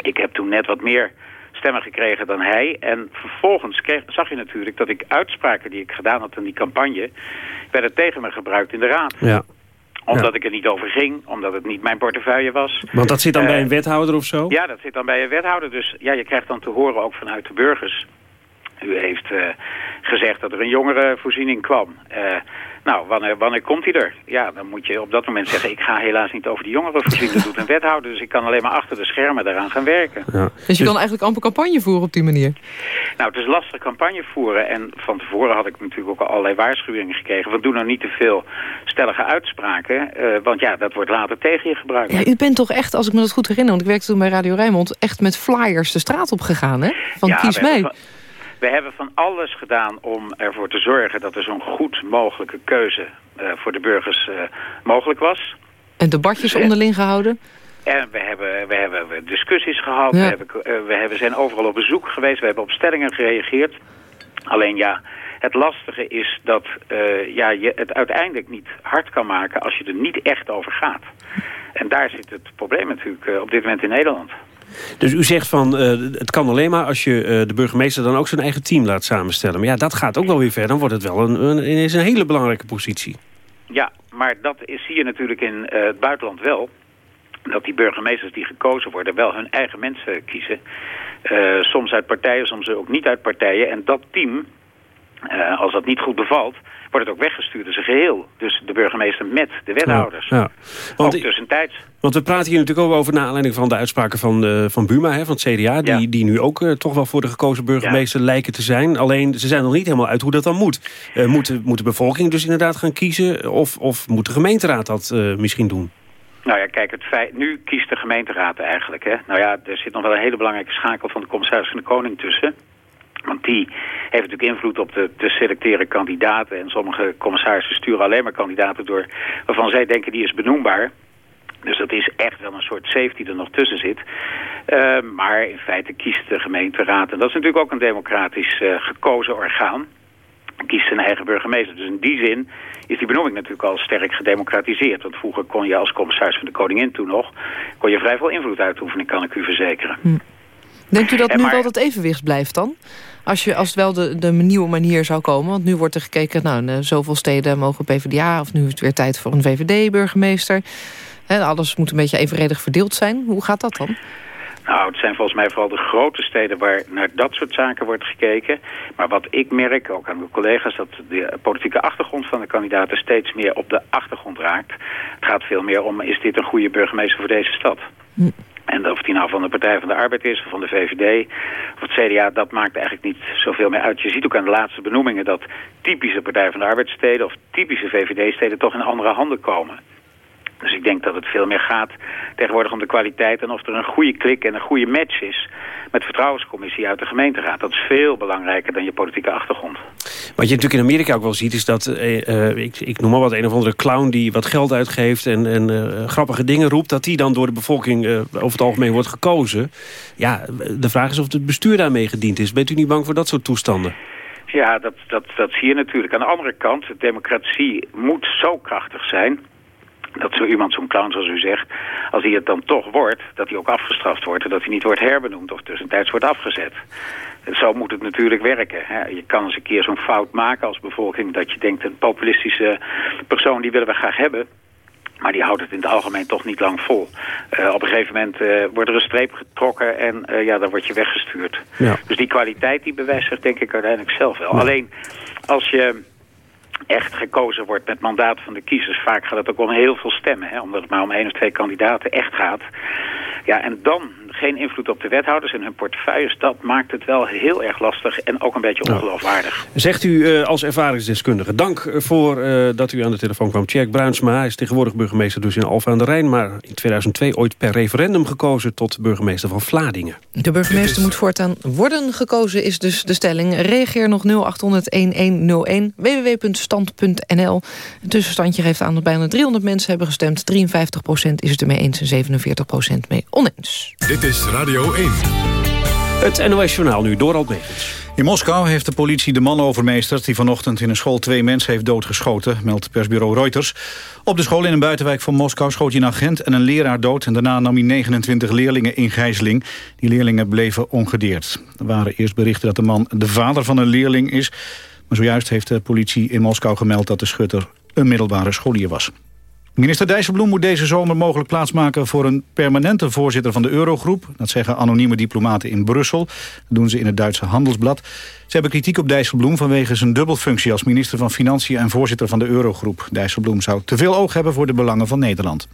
Ik heb toen net wat meer stemmen gekregen dan hij. En vervolgens kreeg, zag je natuurlijk dat ik uitspraken die ik gedaan had in die campagne... werden tegen me gebruikt in de raad. Ja. Omdat ik er niet over ging, omdat het niet mijn portefeuille was. Want dat zit dan uh, bij een wethouder of zo? Ja, dat zit dan bij een wethouder. Dus ja, je krijgt dan te horen ook vanuit de burgers... U heeft uh, gezegd dat er een jongerenvoorziening kwam. Uh, nou, wanneer, wanneer komt hij er? Ja, dan moet je op dat moment zeggen... ik ga helaas niet over die jongerenvoorziening. Dat doet een wethouder, dus ik kan alleen maar achter de schermen daaraan gaan werken. Ja. Dus je kan eigenlijk amper campagne voeren op die manier? Nou, het is lastig campagne voeren. En van tevoren had ik natuurlijk ook al allerlei waarschuwingen gekregen... van doe nou niet te veel stellige uitspraken. Uh, want ja, dat wordt later tegen je gebruikt. Ja, u bent toch echt, als ik me dat goed herinner... want ik werkte toen bij Radio Rijnmond... echt met flyers de straat op gegaan, hè? Van ja, kies mij. We hebben van alles gedaan om ervoor te zorgen dat er zo'n goed mogelijke keuze uh, voor de burgers uh, mogelijk was. En debatjes onderling gehouden? En we hebben, we hebben discussies gehad, ja. we, hebben, we hebben, zijn overal op bezoek geweest, we hebben op stellingen gereageerd. Alleen ja, het lastige is dat ja, je het uiteindelijk niet hard kan maken als je er niet echt over gaat. En daar zit het probleem natuurlijk op dit moment in Nederland. Dus u zegt van, uh, het kan alleen maar als je uh, de burgemeester dan ook zijn eigen team laat samenstellen. Maar ja, dat gaat ook wel weer ver. Dan wordt het wel een, een, een hele belangrijke positie. Ja, maar dat is, zie je natuurlijk in uh, het buitenland wel. Dat die burgemeesters die gekozen worden wel hun eigen mensen kiezen. soms uit partijen, soms ook niet uit partijen. En dat team, als dat niet goed bevalt wordt het ook weggestuurd als een geheel. Dus de burgemeester met de wethouders. Ja, ja. Want, ook tussentijds. Want we praten hier natuurlijk ook over naar aanleiding van de uitspraken van, uh, van Buma, hè, van het CDA. Die, ja. die nu ook uh, toch wel voor de gekozen burgemeester lijken te zijn. Alleen ze zijn nog niet helemaal uit hoe dat dan moet. Uh, moet, moet de bevolking dus inderdaad gaan kiezen? Of, of moet de gemeenteraad dat misschien doen? Nou ja, kijk, het feit, nu kiest de gemeenteraad eigenlijk. Hè. Nou ja, er zit nog wel een hele belangrijke schakel van de commissaris van de Koning tussen. Want die heeft natuurlijk invloed op de te selecteren kandidaten. En sommige commissarissen sturen alleen maar kandidaten door waarvan zij denken die is benoembaar. Dus dat is echt wel een soort safe die er nog tussen zit. Uh, maar in feite kiest de gemeenteraad, en dat is natuurlijk ook een democratisch uh, gekozen orgaan, kiest zijn eigen burgemeester. Dus in die zin is die benoeming natuurlijk al sterk gedemocratiseerd. Want vroeger kon je als commissaris van de koningin toen nog, kon je vrij veel invloed uitoefenen, kan ik u verzekeren. Hm. Denkt u dat nu maar... wel dat evenwicht blijft dan? Als, je, als het wel de, de nieuwe manier zou komen. Want nu wordt er gekeken, nou, in zoveel steden mogen PvdA... of nu is het weer tijd voor een VVD-burgemeester. Alles moet een beetje evenredig verdeeld zijn. Hoe gaat dat dan? Nou, het zijn volgens mij vooral de grote steden waar naar dat soort zaken wordt gekeken. Maar wat ik merk, ook aan mijn collega's, dat de politieke achtergrond van de kandidaten steeds meer op de achtergrond raakt. Het gaat veel meer om, is dit een goede burgemeester voor deze stad? En of die nou van de Partij van de Arbeid is, of van de VVD, of het CDA, dat maakt eigenlijk niet zoveel meer uit. Je ziet ook aan de laatste benoemingen dat typische Partij van de Arbeidssteden of typische VVD-steden toch in andere handen komen. Dus ik denk dat het veel meer gaat tegenwoordig om de kwaliteit... en of er een goede klik en een goede match is met de vertrouwenscommissie uit de gemeenteraad. Dat is veel belangrijker dan je politieke achtergrond. Wat je natuurlijk in Amerika ook wel ziet is dat, uh, uh, ik, ik, noem maar wat, een of andere clown die wat geld uitgeeft en, en uh, grappige dingen roept, dat die dan door de bevolking over het algemeen wordt gekozen. Ja, de vraag is of het bestuur daarmee gediend is. Bent u niet bang voor dat soort toestanden? Ja, dat, dat, dat zie je natuurlijk. Aan de andere kant, de democratie moet zo krachtig zijn dat zo iemand, zo'n clown zoals u zegt, als hij het dan toch wordt, dat hij ook afgestraft wordt en dat hij niet wordt herbenoemd of tussentijds wordt afgezet. Zo moet het natuurlijk werken. Hè. Je kan eens een keer zo'n fout maken als bevolking dat je denkt een populistische persoon die willen we graag hebben. Maar die houdt het in het algemeen toch niet lang vol. Uh, op een gegeven moment uh, wordt er een streep getrokken en uh, ja, dan word je weggestuurd. Ja. Dus die kwaliteit die bewijst zich denk ik uiteindelijk zelf wel. Alleen als je echt gekozen wordt met mandaat van de kiezers... vaak gaat het ook om heel veel stemmen, hè, omdat het maar om één of twee kandidaten echt gaat. Ja, en dan geen invloed op de wethouders en hun portefeuilles... dat maakt het wel heel erg lastig en ook een beetje ongeloofwaardig. Zegt u uh, als ervaringsdeskundige. Dank voor uh, dat u aan de telefoon kwam. Tjerk Bruinsma hij is tegenwoordig burgemeester dus in Alphen aan de Rijn... maar in 2002 ooit per referendum gekozen tot burgemeester van Vladingen. De burgemeester moet voortaan worden gekozen, is dus de stelling. Reageer nog 0800-1101, www.stand.nl. Een tussenstandje geeft aan dat bijna 300 mensen hebben gestemd. 53% is het ermee eens en 47% mee oneens. Dit is Radio 1. Het NOS-journaal nu, Dorald Megens. In Moskou heeft de politie de man overmeesterd... die vanochtend in een school twee mensen heeft doodgeschoten... meldt persbureau Reuters. Op de school in een buitenwijk van Moskou schoot hij een agent en een leraar dood... en daarna nam hij 29 leerlingen in gijzeling. Die leerlingen bleven ongedeerd. Er waren eerst berichten dat de man de vader van een leerling is... maar zojuist heeft de politie in Moskou gemeld... dat de schutter een middelbare scholier was. Minister Dijsselbloem moet deze zomer mogelijk plaatsmaken... voor een permanente voorzitter van de Eurogroep. Dat zeggen anonieme diplomaten in Brussel. Dat doen ze in het Duitse Handelsblad. Ze hebben kritiek op Dijsselbloem vanwege zijn dubbelfunctie... als minister van Financiën en voorzitter van de Eurogroep. Dijsselbloem zou te veel oog hebben voor de belangen van Nederland.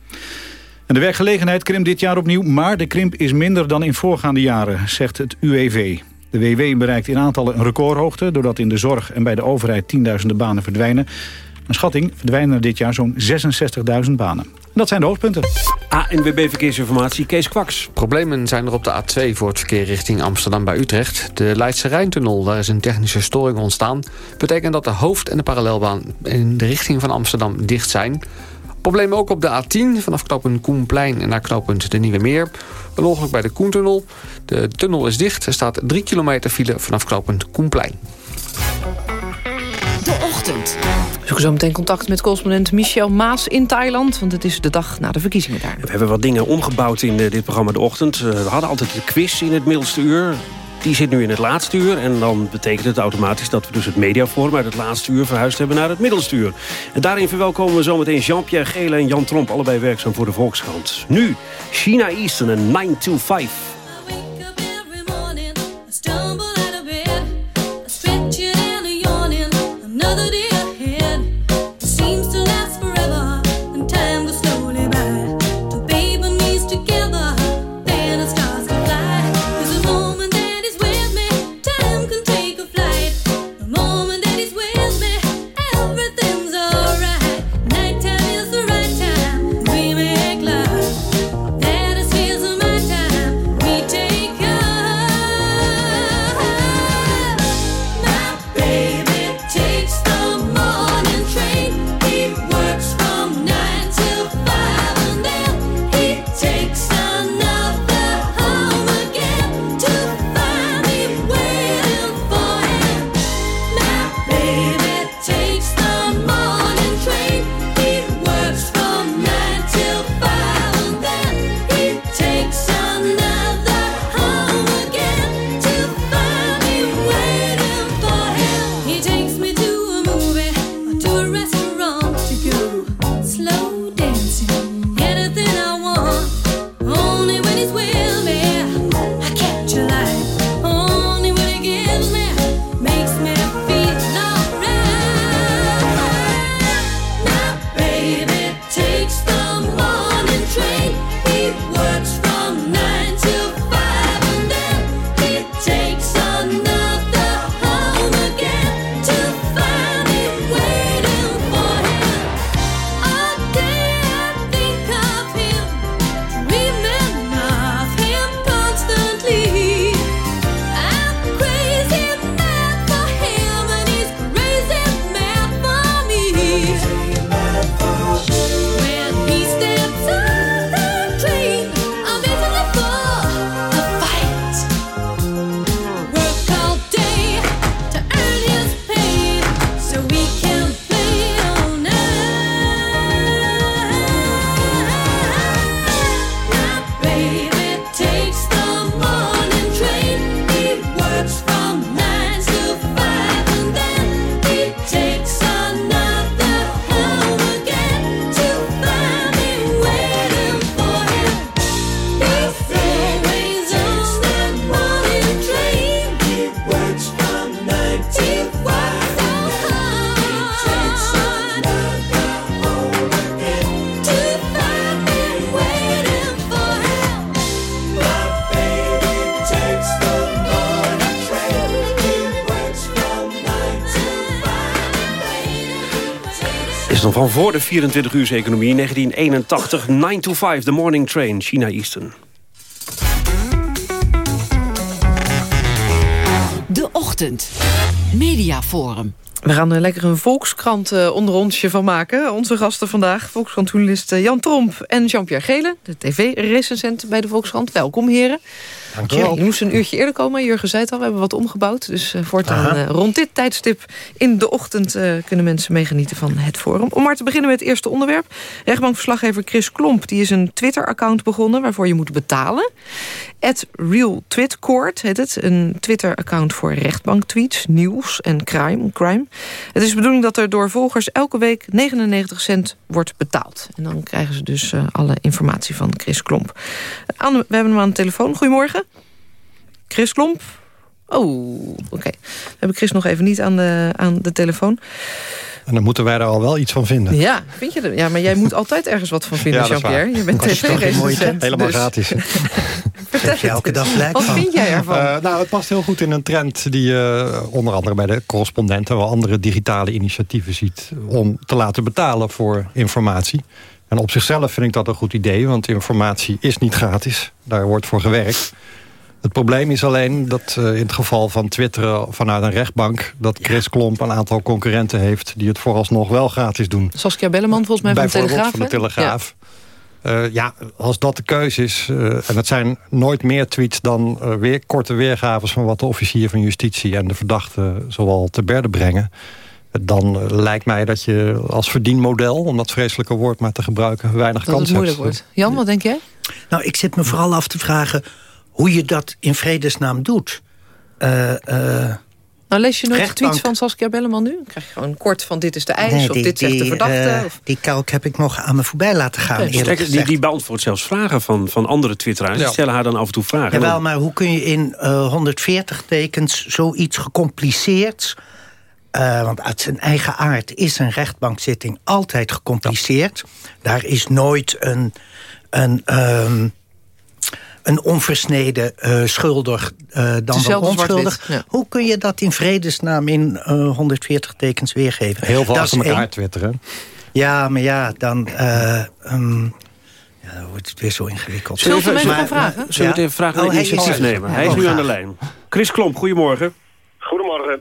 En de werkgelegenheid krimpt dit jaar opnieuw... maar de krimp is minder dan in voorgaande jaren, zegt het UWV. De WW bereikt in aantallen een recordhoogte... doordat in de zorg en bij de overheid tienduizenden banen verdwijnen... Een schatting verdwijnen er dit jaar zo'n 66.000 banen. Dat zijn de hoofdpunten. ANWB Verkeersinformatie, Kees Kwaks. Problemen zijn er op de A2 voor het verkeer richting Amsterdam bij Utrecht. De Leidse Rijntunnel, daar is een technische storing ontstaan. Betekent dat de hoofd- en de parallelbaan in de richting van Amsterdam dicht zijn. Problemen ook op de A10 vanaf knooppunt Koenplein naar knooppunt De Nieuwe Meer. Een ongeluk bij de Koentunnel. De tunnel is dicht. Er staat 3 kilometer file vanaf knooppunt Koenplein. Ochtend. We zoeken zo meteen contact met correspondent Michel Maas in Thailand. Want het is de dag na de verkiezingen daar. We hebben wat dingen omgebouwd in uh, dit programma De Ochtend. Uh, we hadden altijd de quiz in het middelste uur. Die zit nu in het laatste uur. En dan betekent het automatisch dat we dus het mediaforum... uit het laatste uur verhuisd hebben naar het middelste uur. En daarin verwelkomen we zometeen Jean-Pierre Gele en Jan Tromp... allebei werkzaam voor de Volkskrant. Nu China Eastern en 9 to 5. Van voor de 24 uur economie 1981, 9 to 5, The Morning Train, China Eastern. De Ochtend. Mediaforum. We gaan er lekker een Volkskrant uh, onder onsje van maken. Onze gasten vandaag, Volkskrant-journalist eh, Jan Tromp en Jean-Pierre Gele... de tv-recensent bij de Volkskrant. Welkom, heren. Dank je wel. Je moest een uurtje eerder komen. Jurgen zei het al, we hebben wat omgebouwd. Dus uh, voortaan uh, rond dit tijdstip in de ochtend... Uh, kunnen mensen meegenieten van het forum. Om maar te beginnen met het eerste onderwerp. Rechtbankverslaggever Chris Klomp die is een Twitter-account begonnen... waarvoor je moet betalen. At Real heet het. Een Twitter-account voor rechtbanktweets, nieuws en crime, crime. Het is de bedoeling dat er door volgers elke week 99 cent wordt betaald. En dan krijgen ze dus alle informatie van Chris Klomp. Aan, we hebben hem aan de telefoon. Goedemorgen. Chris Klomp. Oh, oké. Okay. We hebben Chris nog even niet aan de, aan de telefoon. En dan moeten wij er al wel iets van vinden. Ja, vind je er? Ja, maar jij moet altijd ergens wat van vinden, ja, Jean-Pierre. Je bent tv-recensent. Helemaal dus. gratis. Vertel je elke dag blijk Wat van. vind jij ervan? Uh, nou, het past heel goed in een trend die je uh, onder andere bij de correspondenten... wel andere digitale initiatieven ziet... om te laten betalen voor informatie. En op zichzelf vind ik dat een goed idee, want informatie is niet gratis. Daar wordt voor gewerkt. Het probleem is alleen dat uh, in het geval van twitteren vanuit een rechtbank... dat Chris Klomp een aantal concurrenten heeft... die het vooralsnog wel gratis doen. Saskia Belleman volgens mij van de Telegraaf. van de Telegraaf. Ja. Uh, ja, als dat de keuze is... Uh, en het zijn nooit meer tweets dan weer korte weergaves... van wat de officier van justitie en de verdachte zoal te berde brengen... dan lijkt mij dat je als verdienmodel... om dat vreselijke woord maar te gebruiken... weinig dat kans het moeilijk wordt. Jan, wat denk jij? Nou, ik zit me vooral af te vragen hoe je dat in vredesnaam doet. Uh, uh, nou, lees je nooit rechtbank... tweets van Saskia Belleman nu? Dan krijg je gewoon kort van dit is de eis nee, die, of dit zegt de verdachte. Uh, of... Die kalk heb ik nog aan me voorbij laten gaan, Sterker, die, die beantwoordt zelfs vragen van, van andere twitteraars. Ja. Die stellen haar dan af en toe vragen. Jawel, maar hoe kun je in 140 tekens zoiets gecompliceerd... want uit zijn eigen aard is een rechtbankzitting altijd gecompliceerd. Ja. Daar is nooit een... een um, een onversneden uh, schuldig uh, dan wel onschuldig. Ja. Hoe kun je dat in vredesnaam in uh, 140 tekens weergeven? Heel veel achter elkaar een... twitteren. Ja, maar ja, dan... Um, ja, dan wordt het weer zo ingewikkeld. Zullen we even maar, vragen? Zullen we het even vragen oh? Hij is, hij is nu aan de lijn. Chris Klomp, goedemorgen. Goedemorgen.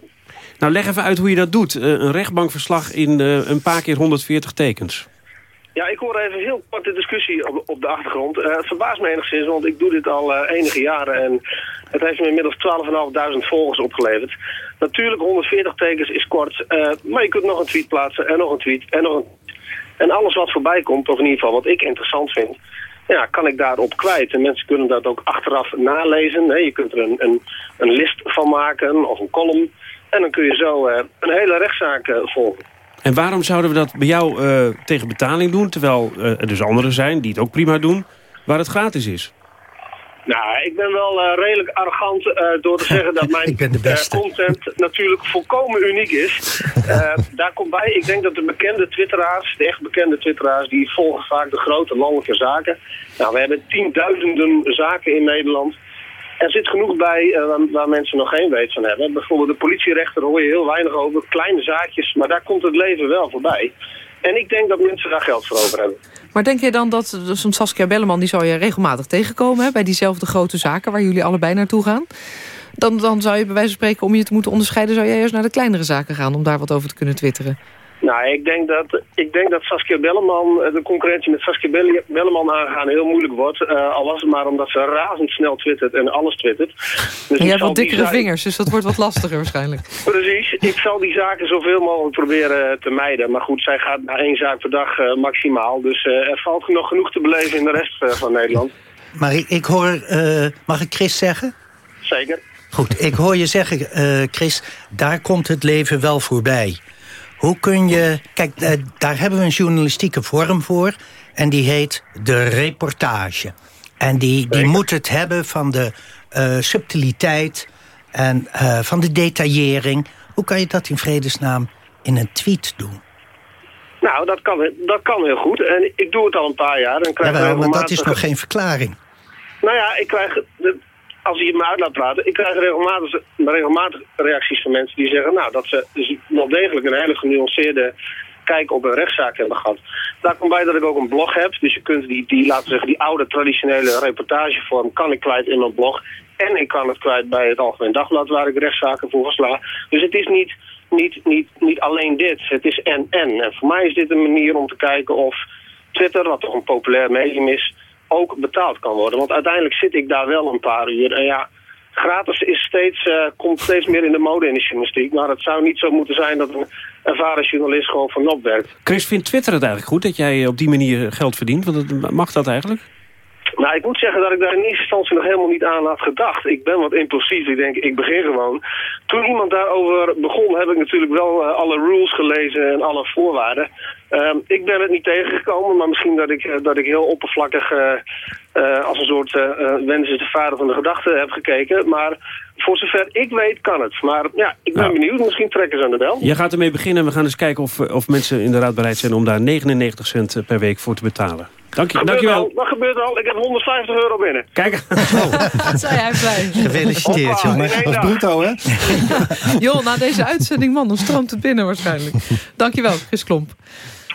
Nou, leg even uit hoe je dat doet. een rechtbankverslag in een paar keer 140 tekens. Ja, ik hoor even heel kort de discussie op, op de achtergrond. Uh, het verbaast me enigszins, want ik doe dit al uh, enige jaren en het heeft me inmiddels 12.500 volgers opgeleverd. Natuurlijk, 140 tekens is kort, uh, maar je kunt nog een tweet plaatsen en nog een tweet en nog een... En alles wat voorbij komt, of in ieder geval wat ik interessant vind, ja, kan ik daarop kwijt. En mensen kunnen dat ook achteraf nalezen. Je kunt er een, een, een list van maken of een column. En dan kun je zo een hele rechtszaak volgen. En waarom zouden we dat bij jou uh, tegen betaling doen... terwijl uh, er dus anderen zijn die het ook prima doen... waar het gratis is? Nou, ik ben wel uh, redelijk arrogant door te zeggen dat mijn content natuurlijk volkomen uniek is. daar komt bij, ik denk dat de bekende twitteraars, de echt bekende twitteraars... die volgen vaak de grote landelijke zaken. Nou, we hebben tienduizenden zaken in Nederland... Er zit genoeg bij uh, waar mensen nog geen weet van hebben. Bijvoorbeeld de politierechter hoor je heel weinig over. Kleine zaakjes, maar daar komt het leven wel voorbij. En ik denk dat mensen daar geld voor over hebben. Maar denk je dan dat zo'n Saskia Belleman... die zou je regelmatig tegenkomen hè, bij diezelfde grote zaken... waar jullie allebei naartoe gaan? Dan, dan zou je bij wijze van spreken, om je te moeten onderscheiden... zou jij juist naar de kleinere zaken gaan om daar wat over te kunnen twitteren? Nou, ik denk dat, ik denk dat Saskia Belleman, de concurrentie met Saskia Belleman aangaan heel moeilijk wordt. Uh, al was het maar omdat ze razendsnel twittert en alles twittert. Dus en jij hebt wat dikkere vingers, dus dat wordt wat lastiger waarschijnlijk. Precies. Ik zal die zaken zoveel mogelijk proberen te mijden. Maar goed, zij gaat naar één zaak per dag uh, maximaal. Dus uh, er valt nog genoeg te beleven in de rest van Nederland. Maar ik, ik hoor, mag ik Chris zeggen? Zeker. Goed, ik hoor je zeggen, Chris, daar komt het leven wel voorbij. Hoe kun je... Kijk, uh, daar hebben we een journalistieke vorm voor. En die heet de reportage. En die, die moet het hebben van de uh, subtiliteit en uh, van de detaillering. Hoe kan je dat in vredesnaam in een tweet doen? Nou, dat kan, dat kan heel goed. En ik doe het al een paar jaar. En krijg ja, maar dat is nog geen verklaring. Nou ja, ik krijg als je me uit laat praten, ik krijg regelmatig, regelmatig reacties van mensen die zeggen nou, dat ze dus nog degelijk een hele genuanceerde kijk op een rechtszaak hebben gehad. Daar komt bij dat ik ook een blog heb. Dus je kunt die, die laten zeggen, die oude traditionele reportagevorm kan ik kwijt in mijn blog. En ik kan het kwijt bij het Algemeen Dagblad waar ik rechtszaken voor versla. Dus het is niet, niet, niet, niet alleen dit. Het is en-en. En voor mij is dit een manier om te kijken of Twitter, wat toch een populair medium is, ook betaald kan worden. Want uiteindelijk zit ik daar wel een paar uur. En ja, gratis is steeds, eh, komt steeds meer in de mode in de journalistiek. Maar het zou niet zo moeten zijn dat een ervaren journalist gewoon van op werkt. Chris, vindt Twitter het eigenlijk goed dat jij op die manier geld verdient? Want het, mag dat eigenlijk? Nou, ik moet zeggen dat ik daar in eerste instantie nog helemaal niet aan had gedacht. Ik ben wat impulsief. Ik denk, ik begin gewoon. Toen iemand daarover begon, heb ik natuurlijk wel uh, alle rules gelezen en alle voorwaarden. Uh, ik ben het niet tegengekomen, maar misschien dat ik, uh, dat ik heel oppervlakkig uh, als een soort wens is de vader van de gedachte heb gekeken. Maar voor zover ik weet kan het. Maar ja, ik ben nou. benieuwd. Misschien trekken ze aan de bel. Je gaat ermee beginnen. We gaan eens kijken of, of mensen inderdaad bereid zijn om daar 99 cent per week voor te betalen. Dank je, dankjewel. Wat gebeurt er al? Ik heb 150 euro binnen. Kijk. Wat zei hij blij. Gefeliciteerd, jongen. Dat is bruto, hè? Joh, na deze uitzending, man, dan stroomt het binnen waarschijnlijk. Dankjewel, Chris Klomp.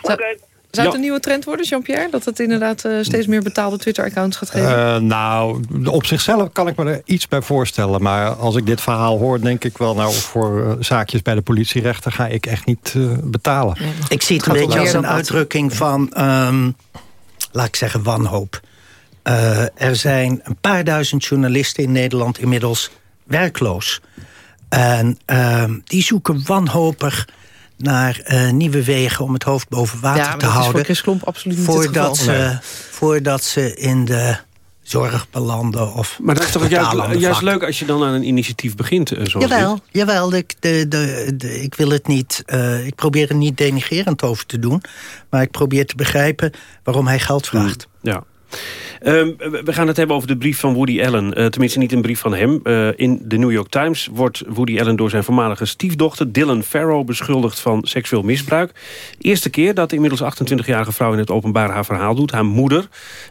Oké. Okay. Zou het een nieuwe trend worden, Jean-Pierre? Dat het inderdaad uh, steeds meer betaalde Twitter-accounts gaat geven? Uh, nou, op zichzelf kan ik me er iets bij voorstellen. Maar als ik dit verhaal hoor, denk ik wel... nou, voor uh, zaakjes bij de politierechter ga ik echt niet betalen. Nee, ik zie het, het een beetje als een uitdrukking van... Um, laat ik zeggen, wanhoop. Uh, er zijn een paar duizend journalisten in Nederland inmiddels werkloos. En uh, die zoeken wanhopig naar uh, nieuwe wegen om het hoofd boven water ja, te houden. Ja, voor Klomp absoluut niet voordat het geval. Ze, voordat ze in de zorg belanden. Of maar dat is toch juist, juist leuk als je dan aan een initiatief begint? Uh, zoals jawel, dit. jawel de, de, de, de, ik wil het niet. Uh, ik probeer er niet denigerend over te doen. Maar ik probeer te begrijpen waarom hij geld vraagt. Mm, ja. Um, we gaan het hebben over de brief van Woody Allen. Uh, tenminste niet een brief van hem. Uh, in de New York Times wordt Woody Allen door zijn voormalige stiefdochter... Dylan Farrow beschuldigd van seksueel misbruik. Eerste keer dat de inmiddels 28-jarige vrouw in het openbaar haar verhaal doet. Haar moeder,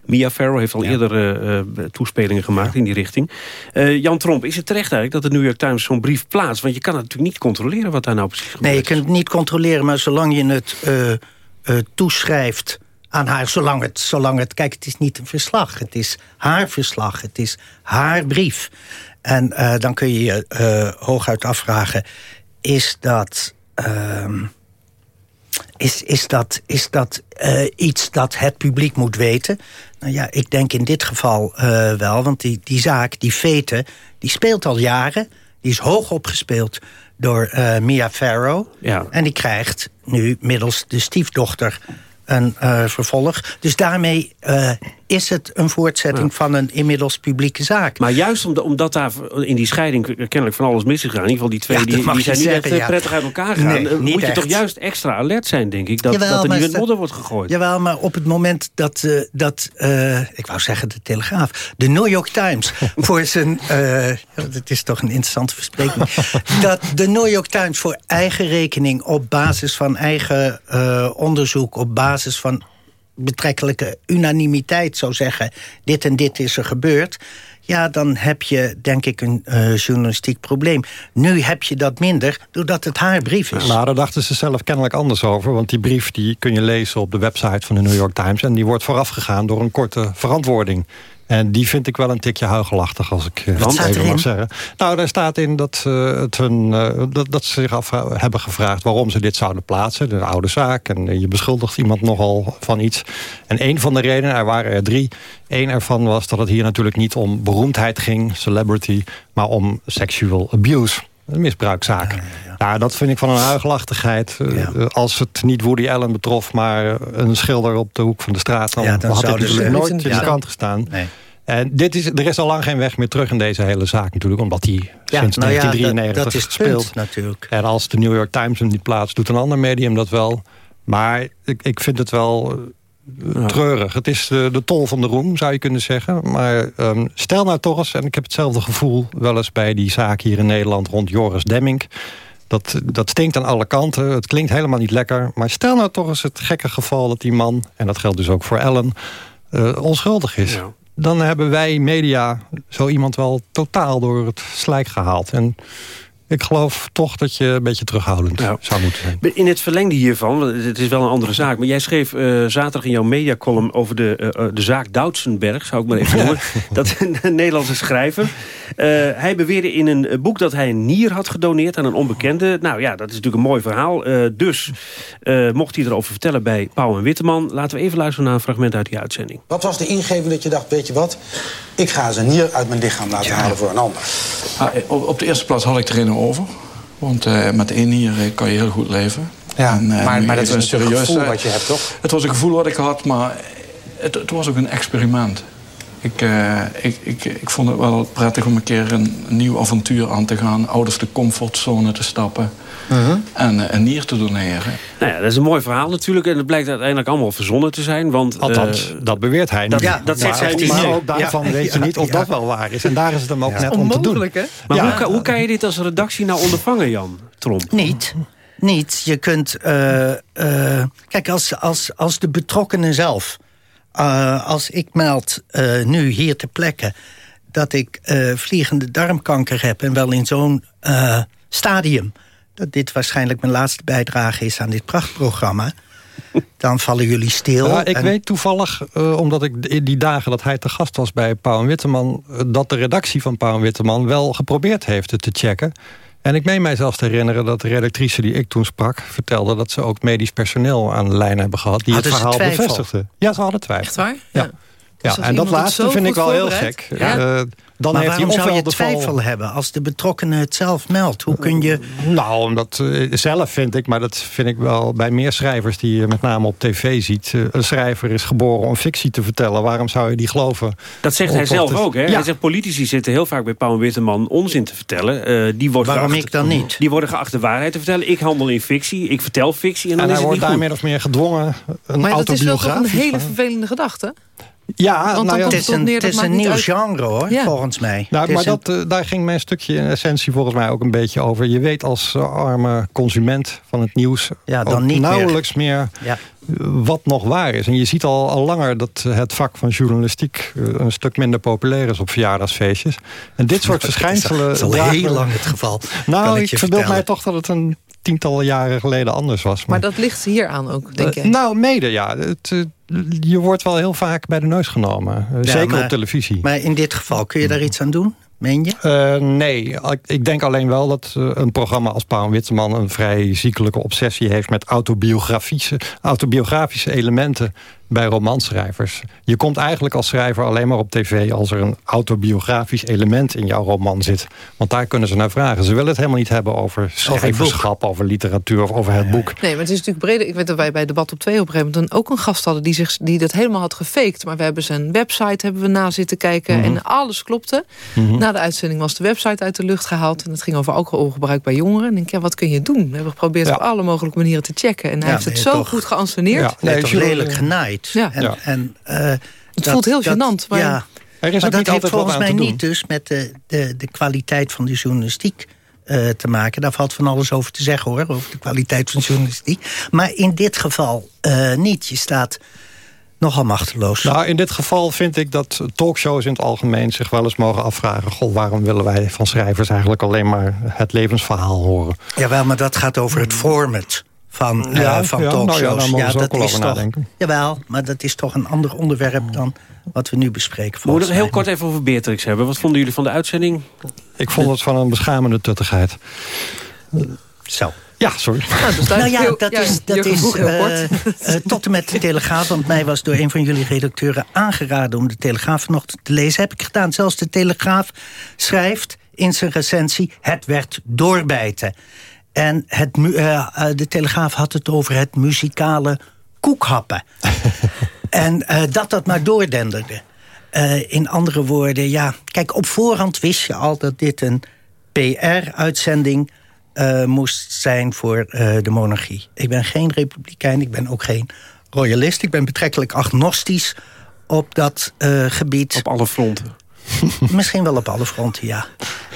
Mia Farrow, heeft al ja. eerder uh, toespelingen gemaakt ja. in die richting. Jan Tromp, is het terecht eigenlijk dat de New York Times zo'n brief plaatst? Want je kan het natuurlijk niet controleren wat daar nou precies gebeurt. Nee, je kunt het niet controleren, maar zolang je het toeschrijft aan haar, zolang het, zolang het... Kijk, het is niet een verslag, het is haar verslag, het is haar brief. En uh, dan kun je je uh, hooguit afvragen... is dat... Uh, is, is dat, is dat uh, iets dat het publiek moet weten? Nou ja, ik denk in dit geval wel, want die, die zaak, die fete... die speelt al jaren, die is hoog opgespeeld door Mia Farrow. Ja. En die krijgt nu middels de stiefdochter een uh, vervolg. Dus daarmee uh, is het een voortzetting ja. van een inmiddels publieke zaak. Maar juist omdat, omdat daar in die scheiding kennelijk van alles mis is gegaan... in ieder geval die twee, ja, die, die zijn zeggen, niet echt ja. prettig uit elkaar gaan... Nee, moet je echt. toch juist extra alert zijn, denk ik... dat, jawel, dat er niet met met modder wordt gegooid. Jawel, maar op het moment dat, uh, dat ik wou zeggen de Telegraaf... de New York Times voor zijn... het is toch een interessante verspreking... dat de New York Times voor eigen rekening... op basis van eigen onderzoek, op basis van betrekkelijke unanimiteit zou zeggen... dit en dit is er gebeurd... ja, dan heb je denk ik een uh, journalistiek probleem. Nu heb je dat minder, doordat het haar brief is. Nou, daar dachten ze zelf kennelijk anders over. Want die brief die kun je lezen op de website van de New York Times... en die wordt voorafgegaan door een korte verantwoording. En die vind ik wel een tikje huigelachtig, als ik Wat het even mag zeggen. Nou, daar staat in dat, uh, het hun, uh, dat, dat, ze zich af hebben gevraagd... waarom ze dit zouden plaatsen, de oude zaak. En je beschuldigt iemand nogal van iets. En een van de redenen, er waren er drie... één ervan was dat het hier natuurlijk niet om beroemdheid ging... celebrity, maar om sexual abuse... Een misbruikzaak. Ja. Nou, dat vind ik van een huigelachtigheid. Ja. Als het niet Woody Allen betrof, maar een schilder op de hoek van de straat... dan, dan had ik ze nooit in de krant gestaan. Nee. En dit is, er is al lang geen weg meer terug in deze hele zaak natuurlijk. Omdat die ja, sinds nou 1993 ja, dat, dat is speelt. Natuurlijk. En als de New York Times hem niet plaatst, doet een ander medium dat wel. Maar ik, ik vind het wel treurig. Het is de, de, tol van de roem, zou je kunnen zeggen. Maar um, stel nou toch eens, en ik heb hetzelfde gevoel... wel eens bij die zaak hier in Nederland rond Joris Demming... Dat, dat stinkt aan alle kanten. Het klinkt helemaal niet lekker. Maar stel nou toch eens het gekke geval dat die man... en dat geldt dus ook voor Ellen... Uh, onschuldig is. Ja dan hebben wij media zo iemand wel totaal door het slijk gehaald. En ik geloof toch dat je een beetje terughoudend zou moeten zijn. In het verlengde hiervan, want het is wel een andere zaak... maar jij schreef uh, zaterdag in jouw mediacolumn over de, uh, de zaak Doutsenberg... zou ik maar even noemen, dat een Nederlandse schrijver. Uh, hij beweerde in een boek dat hij een nier had gedoneerd aan een onbekende. Nou ja, dat is natuurlijk een mooi verhaal. dus mocht hij erover vertellen bij Pauw en Witteman... laten we even luisteren naar een fragment uit die uitzending. Wat was de ingeving dat je dacht, weet je wat... ik ga ze nier uit mijn lichaam laten halen voor een ander? Ah, op, op de eerste plaats had ik erin over. Want uh, met één hier kan je heel goed leven. Ja, en, uh, maar, maar dat is een serieus, gevoel wat je hebt, toch? Het was een gevoel wat ik had, maar het, het was ook een experiment. Ik, uh, ik, ik, ik vond het wel prettig om een keer een, een nieuw avontuur aan te gaan. Out of de comfortzone te stappen. Uh -huh. En een nier te doneren. Nou ja, dat is een mooi verhaal natuurlijk. En het blijkt uiteindelijk allemaal verzonnen te zijn. Want, Althans, uh, dat beweert hij niet. Dat, ja, dat zegt hij niet. Maar ook daarvan ja, weet je niet of dat wel waar is. En daar is het hem ook net om te doen. Hè? Maar hoe, hoe kan je dit als redactie nou ondervangen, Jan Tromp? Niet. Niet. Je kunt... kijk, als, als, als de betrokkenen zelf... Uh, als ik meld uh, nu hier ter plekke dat ik uh, vliegende darmkanker heb... en wel in zo'n stadium... dat dit waarschijnlijk mijn laatste bijdrage is aan dit prachtprogramma... dan vallen jullie stil. Ja, ik en... weet toevallig, omdat ik in die dagen dat hij te gast was bij Pauw en Witteman... dat de redactie van Pauw en Witteman wel geprobeerd heeft het te checken... En ik meen mij zelfs te herinneren dat de redactrice die ik toen sprak... vertelde dat ze ook medisch personeel aan de lijn hebben gehad... die hadden het verhaal bevestigde. Ja, ze hadden twijfel. Echt waar? Ja. ja. Ja. Dus en dat laatste vind ik wel heel gek. Ja. Uh, dan maar heeft waarom hij zou je twijfel val... hebben als de betrokkenen het zelf meldt? Hoe kun je... Nou, omdat uh, zelf vind ik, maar dat vind ik wel bij meer schrijvers... die je met name op tv ziet. Uh, een schrijver is geboren om fictie te vertellen. Waarom zou je die geloven? Dat zegt hij zelf ook. Hè? Ja. Hij zegt politici zitten heel vaak bij Paul en Witteman onzin te vertellen. Uh, die wordt Waarom geacht, ik dan niet? Die worden geacht de waarheid te vertellen. Ik handel in fictie, ik vertel fictie en dan en is hij het wordt niet daar goed. min of meer gedwongen een Maar dat is wel toch een hele vervelende gedachte? Ja, Want nou ja, Het is een, neer, het dat is maakt een niet nieuw uit. genre, hoor, Ja. volgens mij. Nou, maar een- dat, eh, daar ging mijn stukje in essentie volgens mij ook een beetje over. Je weet als eh, arme consument van het nieuws Ja, dan niet meer. nauwelijks meer, Ja. Wat nog waar is. En je ziet al, al langer dat het vak van journalistiek eh, een stuk minder populair is op verjaardagsfeestjes. En dit soort verschijnselen... Dat is al heel lang het geval. Nou, ik ik verbeeld mij toch dat het een tientallen jaren geleden anders was. Maar dat ligt hier aan ook, denk Eh, ik. nou, mede, ja. Het, eh, je wordt wel heel vaak bij de neus genomen. Ja, zeker maar- op televisie. Maar in dit geval, kun je daar iets aan doen? Meen je? Eh, nee, ik, denk alleen wel dat eh, een programma als Pauw en Witteman... een vrij ziekelijke obsessie heeft met autobiografische, autobiografische elementen bij romanschrijvers. Je komt eigenlijk als schrijver alleen maar op tv... als er een autobiografisch element in jouw roman zit. Want daar kunnen ze naar vragen. Ze willen het helemaal niet hebben over schrijverschap... over literatuur of over het boek. Nee, maar het is natuurlijk breder. Ik weet dat wij bij Debat op 2 op een gegeven moment ook een gast hadden... die, zich, die dat helemaal had gefaked. Maar we hebben zijn website hebben we na zitten kijken... Mhm. en alles klopte. Mhm. Na de uitzending was de website uit de lucht gehaald... en het ging over alcoholgebruik bij jongeren. En ik denk, ja, wat kun je doen? We hebben geprobeerd Ja. op alle mogelijke manieren te checken. En hij Ja, heeft het zo toch- goed geanceneerd. Ja. Nee, Nee, toch lelijk genaaid. Ja. En, Ja. en, eh, Het dat- voelt heel dat- gênant, maar... Ja, Er is maar ook dat niet heeft volgens mij niet dus met de, de, de kwaliteit van de journalistiek eh, te maken. Daar valt van alles over te zeggen hoor, over de kwaliteit van journalistiek. Maar in dit geval eh, niet. Je staat nogal machteloos. Nou, in dit geval vind ik dat talkshows in het algemeen zich wel eens mogen afvragen... Goh, waarom willen wij van schrijvers eigenlijk alleen maar het levensverhaal horen? Jawel, maar dat gaat over het format van, eh, Ja, van ja, nou ja, daar ook dat is toch, nadenken. Jawel, maar dat is toch een ander onderwerp dan wat we nu bespreken. We volgens moeten het heel kort even over Beatrix hebben. Wat vonden jullie van de uitzending? Ik vond het van een beschamende tuttigheid. Zo. Ja, sorry. Nou, dus Nou ja, dat ja, is, dat is eh, eh, tot en met de Telegraaf. Want mij was door een van jullie redacteuren aangeraden... om de Telegraaf vanochtend te lezen. Heb ik gedaan. Zelfs de Telegraaf schrijft in zijn recensie... het werd doorbijten. En het, eh, eh, de Telegraaf had het over het muzikale koekhappen. en eh, dat dat maar doordenderde. Eh, in andere woorden, ja... Kijk, op voorhand wist je al dat dit een PR-uitzending eh, moest zijn voor eh, de monarchie. Ik ben geen republikein, ik ben ook geen royalist. Ik ben betrekkelijk agnostisch op dat eh, gebied. Op alle fronten. Misschien wel op alle fronten, ja.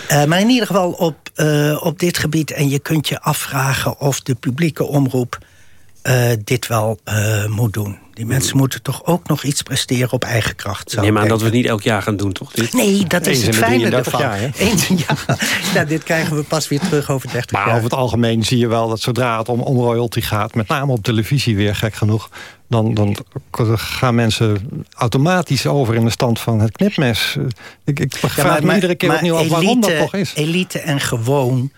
Eh, maar in ieder geval op, eh, op dit gebied. En je kunt je afvragen of de publieke omroep eh, dit wel eh, moet doen. Die mensen moeten toch ook nog iets presteren op eigen kracht. Nee, maar dat we het niet elk jaar gaan doen, toch? Dit? Nee, dat is Eens het fijne 33 ervan. jaar, hè? Eens, ja. ja, dit krijgen we pas weer terug over 30 Maar jaar. over het algemeen zie je wel dat zodra het om, om royalty gaat... met name op televisie weer, gek genoeg... dan, dan gaan mensen automatisch over in de stand van het knipmes. Ik, ik vraag me iedere keer maar opnieuw af waarom dat toch is. Elite en gewoon,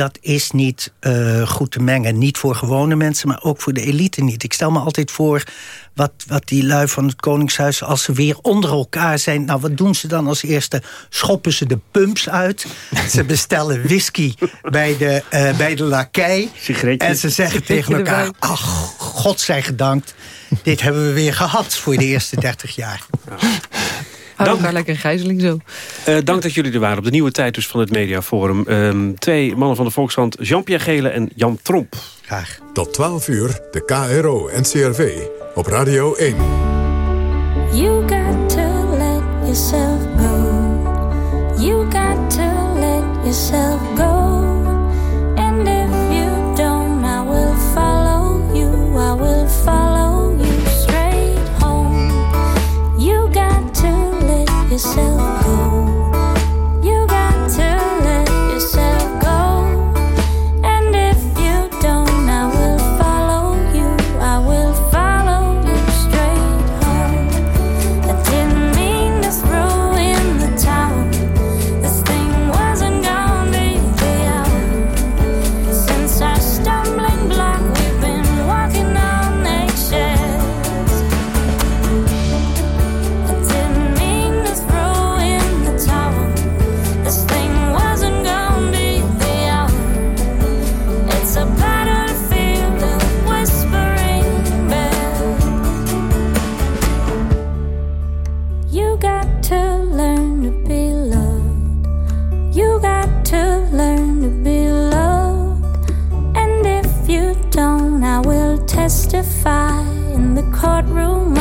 dat is niet eh, goed te mengen. Niet voor gewone mensen, maar ook voor de elite niet. Ik stel me altijd voor wat, wat die lui van het Koningshuis... als ze weer onder elkaar zijn... nou, wat doen ze dan als eerste? Schoppen ze de pumps uit. ze bestellen whisky bij de, eh bij de lakij. En ze zeggen tegen elkaar... ach, God zij gedankt. Dit hebben we weer gehad voor de eerste 30 jaar. Hou elkaar lekker in gijzeling zo. Eh, dank dat jullie er waren op de nieuwe tijd dus van het Mediaforum. Ehm twee mannen van de Volkshand, Jean-Pierre Gele en Jan Tromp. Graag. Tot 12 uur, de KRO en CRV op Radio 1. You got to let yourself go. You got to let yourself go. Yourself testify in the courtroom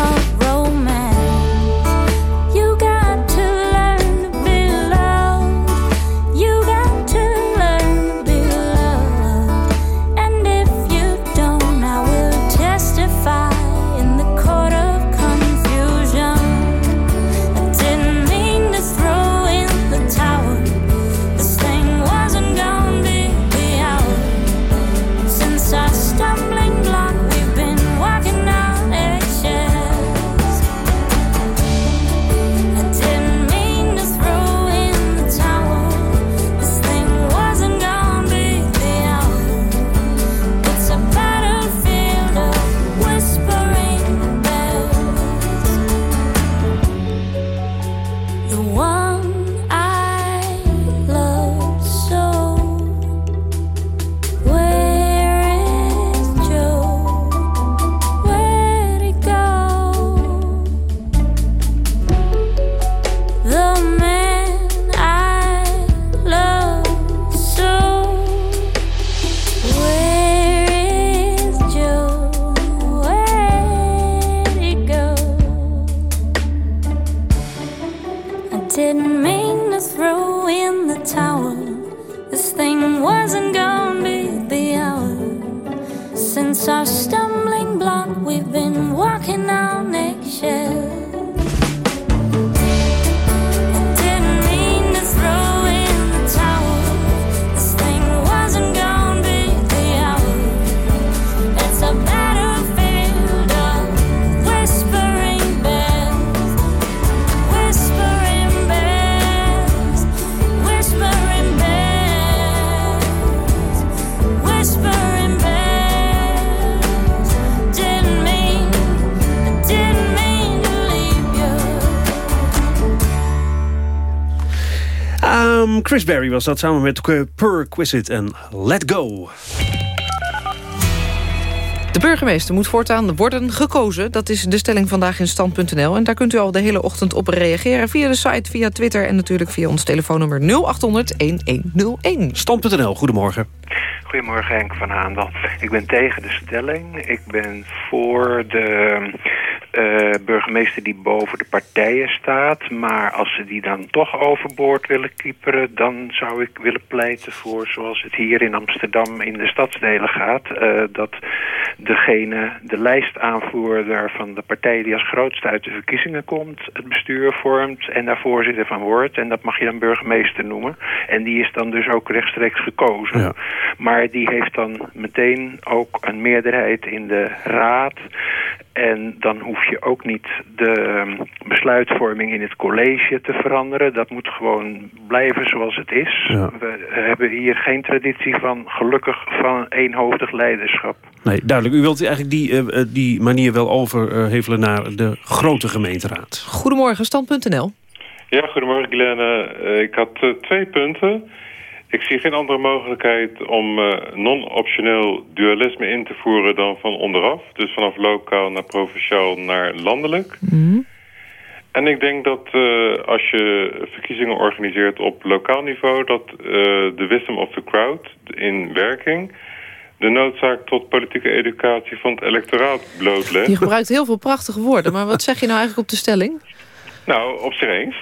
Um, Chris Berry was dat samen met eh, Perquisite en Let Go. De burgemeester moet voortaan worden gekozen. Dat is de stelling vandaag in stand.nl. En daar kunt u al de hele ochtend op reageren. Via de site, via Twitter en natuurlijk via ons telefoonnummer 0800-1101. Stand.nl, goedemorgen. Goedemorgen Henk van Haandel. Ik ben tegen de stelling. Ik ben voor de eh, burgemeester die boven de partijen staat. Maar als ze die dan toch overboord willen kieperen... dan zou ik willen pleiten voor zoals het hier in Amsterdam in de stadsdelen gaat. eh, dat degene, de lijstaanvoerder van de partij die als grootste uit de verkiezingen komt, het bestuur vormt en daar voorzitter van wordt. En dat mag je dan burgemeester noemen. En die is dan dus ook rechtstreeks gekozen. Maar die heeft dan meteen ook een meerderheid in de raad. En dan hoef je ook niet de ehm, besluitvorming in het college te veranderen. Dat moet gewoon blijven zoals het is. We hebben hier geen traditie van gelukkig van eenhoofdig leiderschap. Nee, duidelijk. U wilt eigenlijk die, eh, eh, die manier wel overhevelen naar de grote gemeenteraad. Goedemorgen, stand.nl. Ja, goedemorgen Glenn. ik had eh, twee punten. Ik zie geen andere mogelijkheid om eh, non-optioneel dualisme in te voeren dan van onderaf. Dus vanaf lokaal naar provinciaal naar landelijk. En ik denk dat eh, als je verkiezingen organiseert op lokaal niveau... dat uh, de wisdom of the crowd in werking... de noodzaak tot politieke educatie van het electoraat blootlegt. Je gebruikt heel veel prachtige woorden, maar wat zeg je nou eigenlijk op de stelling? Nou, op zich eens.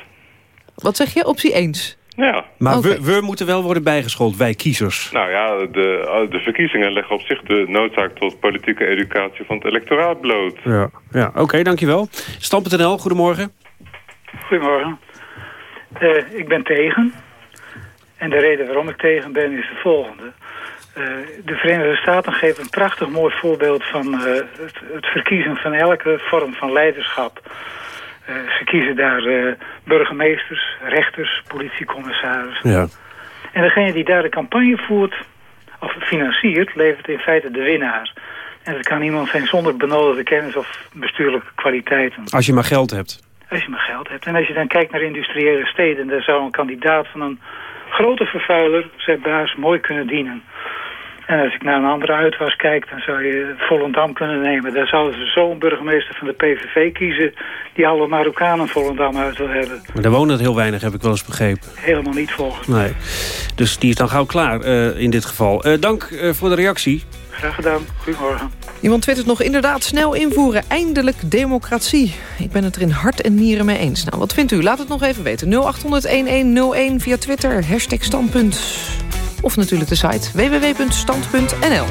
Wat zeg je? Optie eens? Ja. Maar we, we moeten wel worden bijgeschoold, wij kiezers. Nou ja, de, de verkiezingen leggen op zich de noodzaak tot politieke educatie van het electoraat bloot. Ja, ja. oké, dankjewel. Stam.nl, goedemorgen. Goedemorgen. Uh, ik ben tegen. En de reden waarom ik tegen ben is de volgende. Uh, de Verenigde Staten geven een prachtig mooi voorbeeld van uh, het, het, verkiezen van elke vorm van leiderschap. Uh, ze kiezen daar burgemeesters, rechters, politiecommissarissen. Ja. En degene die daar de campagne voert, of financiert, levert in feite de winnaar. En dat kan iemand zijn zonder benodigde kennis of bestuurlijke kwaliteiten. Als je maar geld hebt. Als je maar geld hebt. En als je dan kijkt naar industriële steden... daar zou een kandidaat van een grote vervuiler, zijn baas, mooi kunnen dienen. En als ik naar een andere uitwas kijk, dan zou je Volendam kunnen nemen. Daar zouden ze zo'n burgemeester van de PVV kiezen... die alle Marokkanen Volendam uit wil hebben. Maar daar wonen het heel weinig, heb ik wel eens begrepen. Helemaal niet volgens mij. Nee. Dus die is dan gauw klaar uh, in dit geval. Uh, dank uh, voor de reactie. Graag gedaan. Goedemorgen. Iemand twittert nog inderdaad snel invoeren. Eindelijk democratie. Ik ben het er in hart en nieren mee eens. Nou, wat vindt u? Laat het nog even weten. 0800-1101 via Twitter. Hashtag standpunt. Of natuurlijk de site www.stand.nl.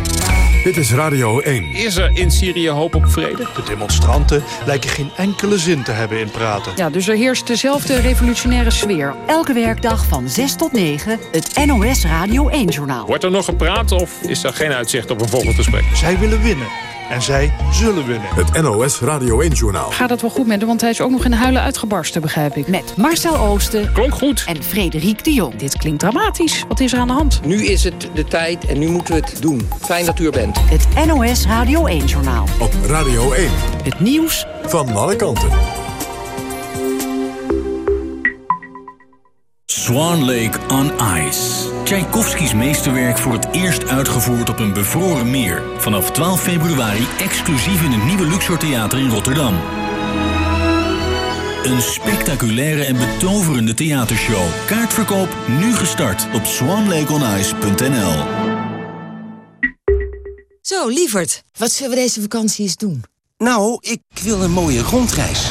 Dit is Radio 1. Is er in Syrië hoop op vrede? De demonstranten lijken geen enkele zin te hebben in praten. Ja, dus er heerst dezelfde revolutionaire sfeer. Elke werkdag van 6 tot 9, het NOS Radio 1-journaal. Wordt er nog gepraat of is er geen uitzicht op een volgend gesprek? Zij willen winnen. En zij zullen winnen. Het NOS Radio 1-journaal. Gaat het wel goed met hem, want hij is ook nog in huilen uitgebarsten, begrijp ik. Met Marcel Oosten. Klonk goed. En Frederik de Jong. Dit klinkt dramatisch. Wat is er aan de hand? Nu is het de tijd en nu moeten we het doen. Fijn dat u er bent. Het NOS Radio 1-journaal. Op Radio 1. Het nieuws van alle kanten. Swan Lake on Ice. Tchaikovskis meesterwerk voor het eerst uitgevoerd op een bevroren meer. Vanaf 12 februari exclusief in het nieuwe Luxor Theater in Rotterdam. Een spectaculaire en betoverende theatershow. Kaartverkoop nu gestart op swanlakeonice.nl Zo, lieverd, wat zullen we deze vakantie eens doen? Nou, ik wil een mooie rondreis.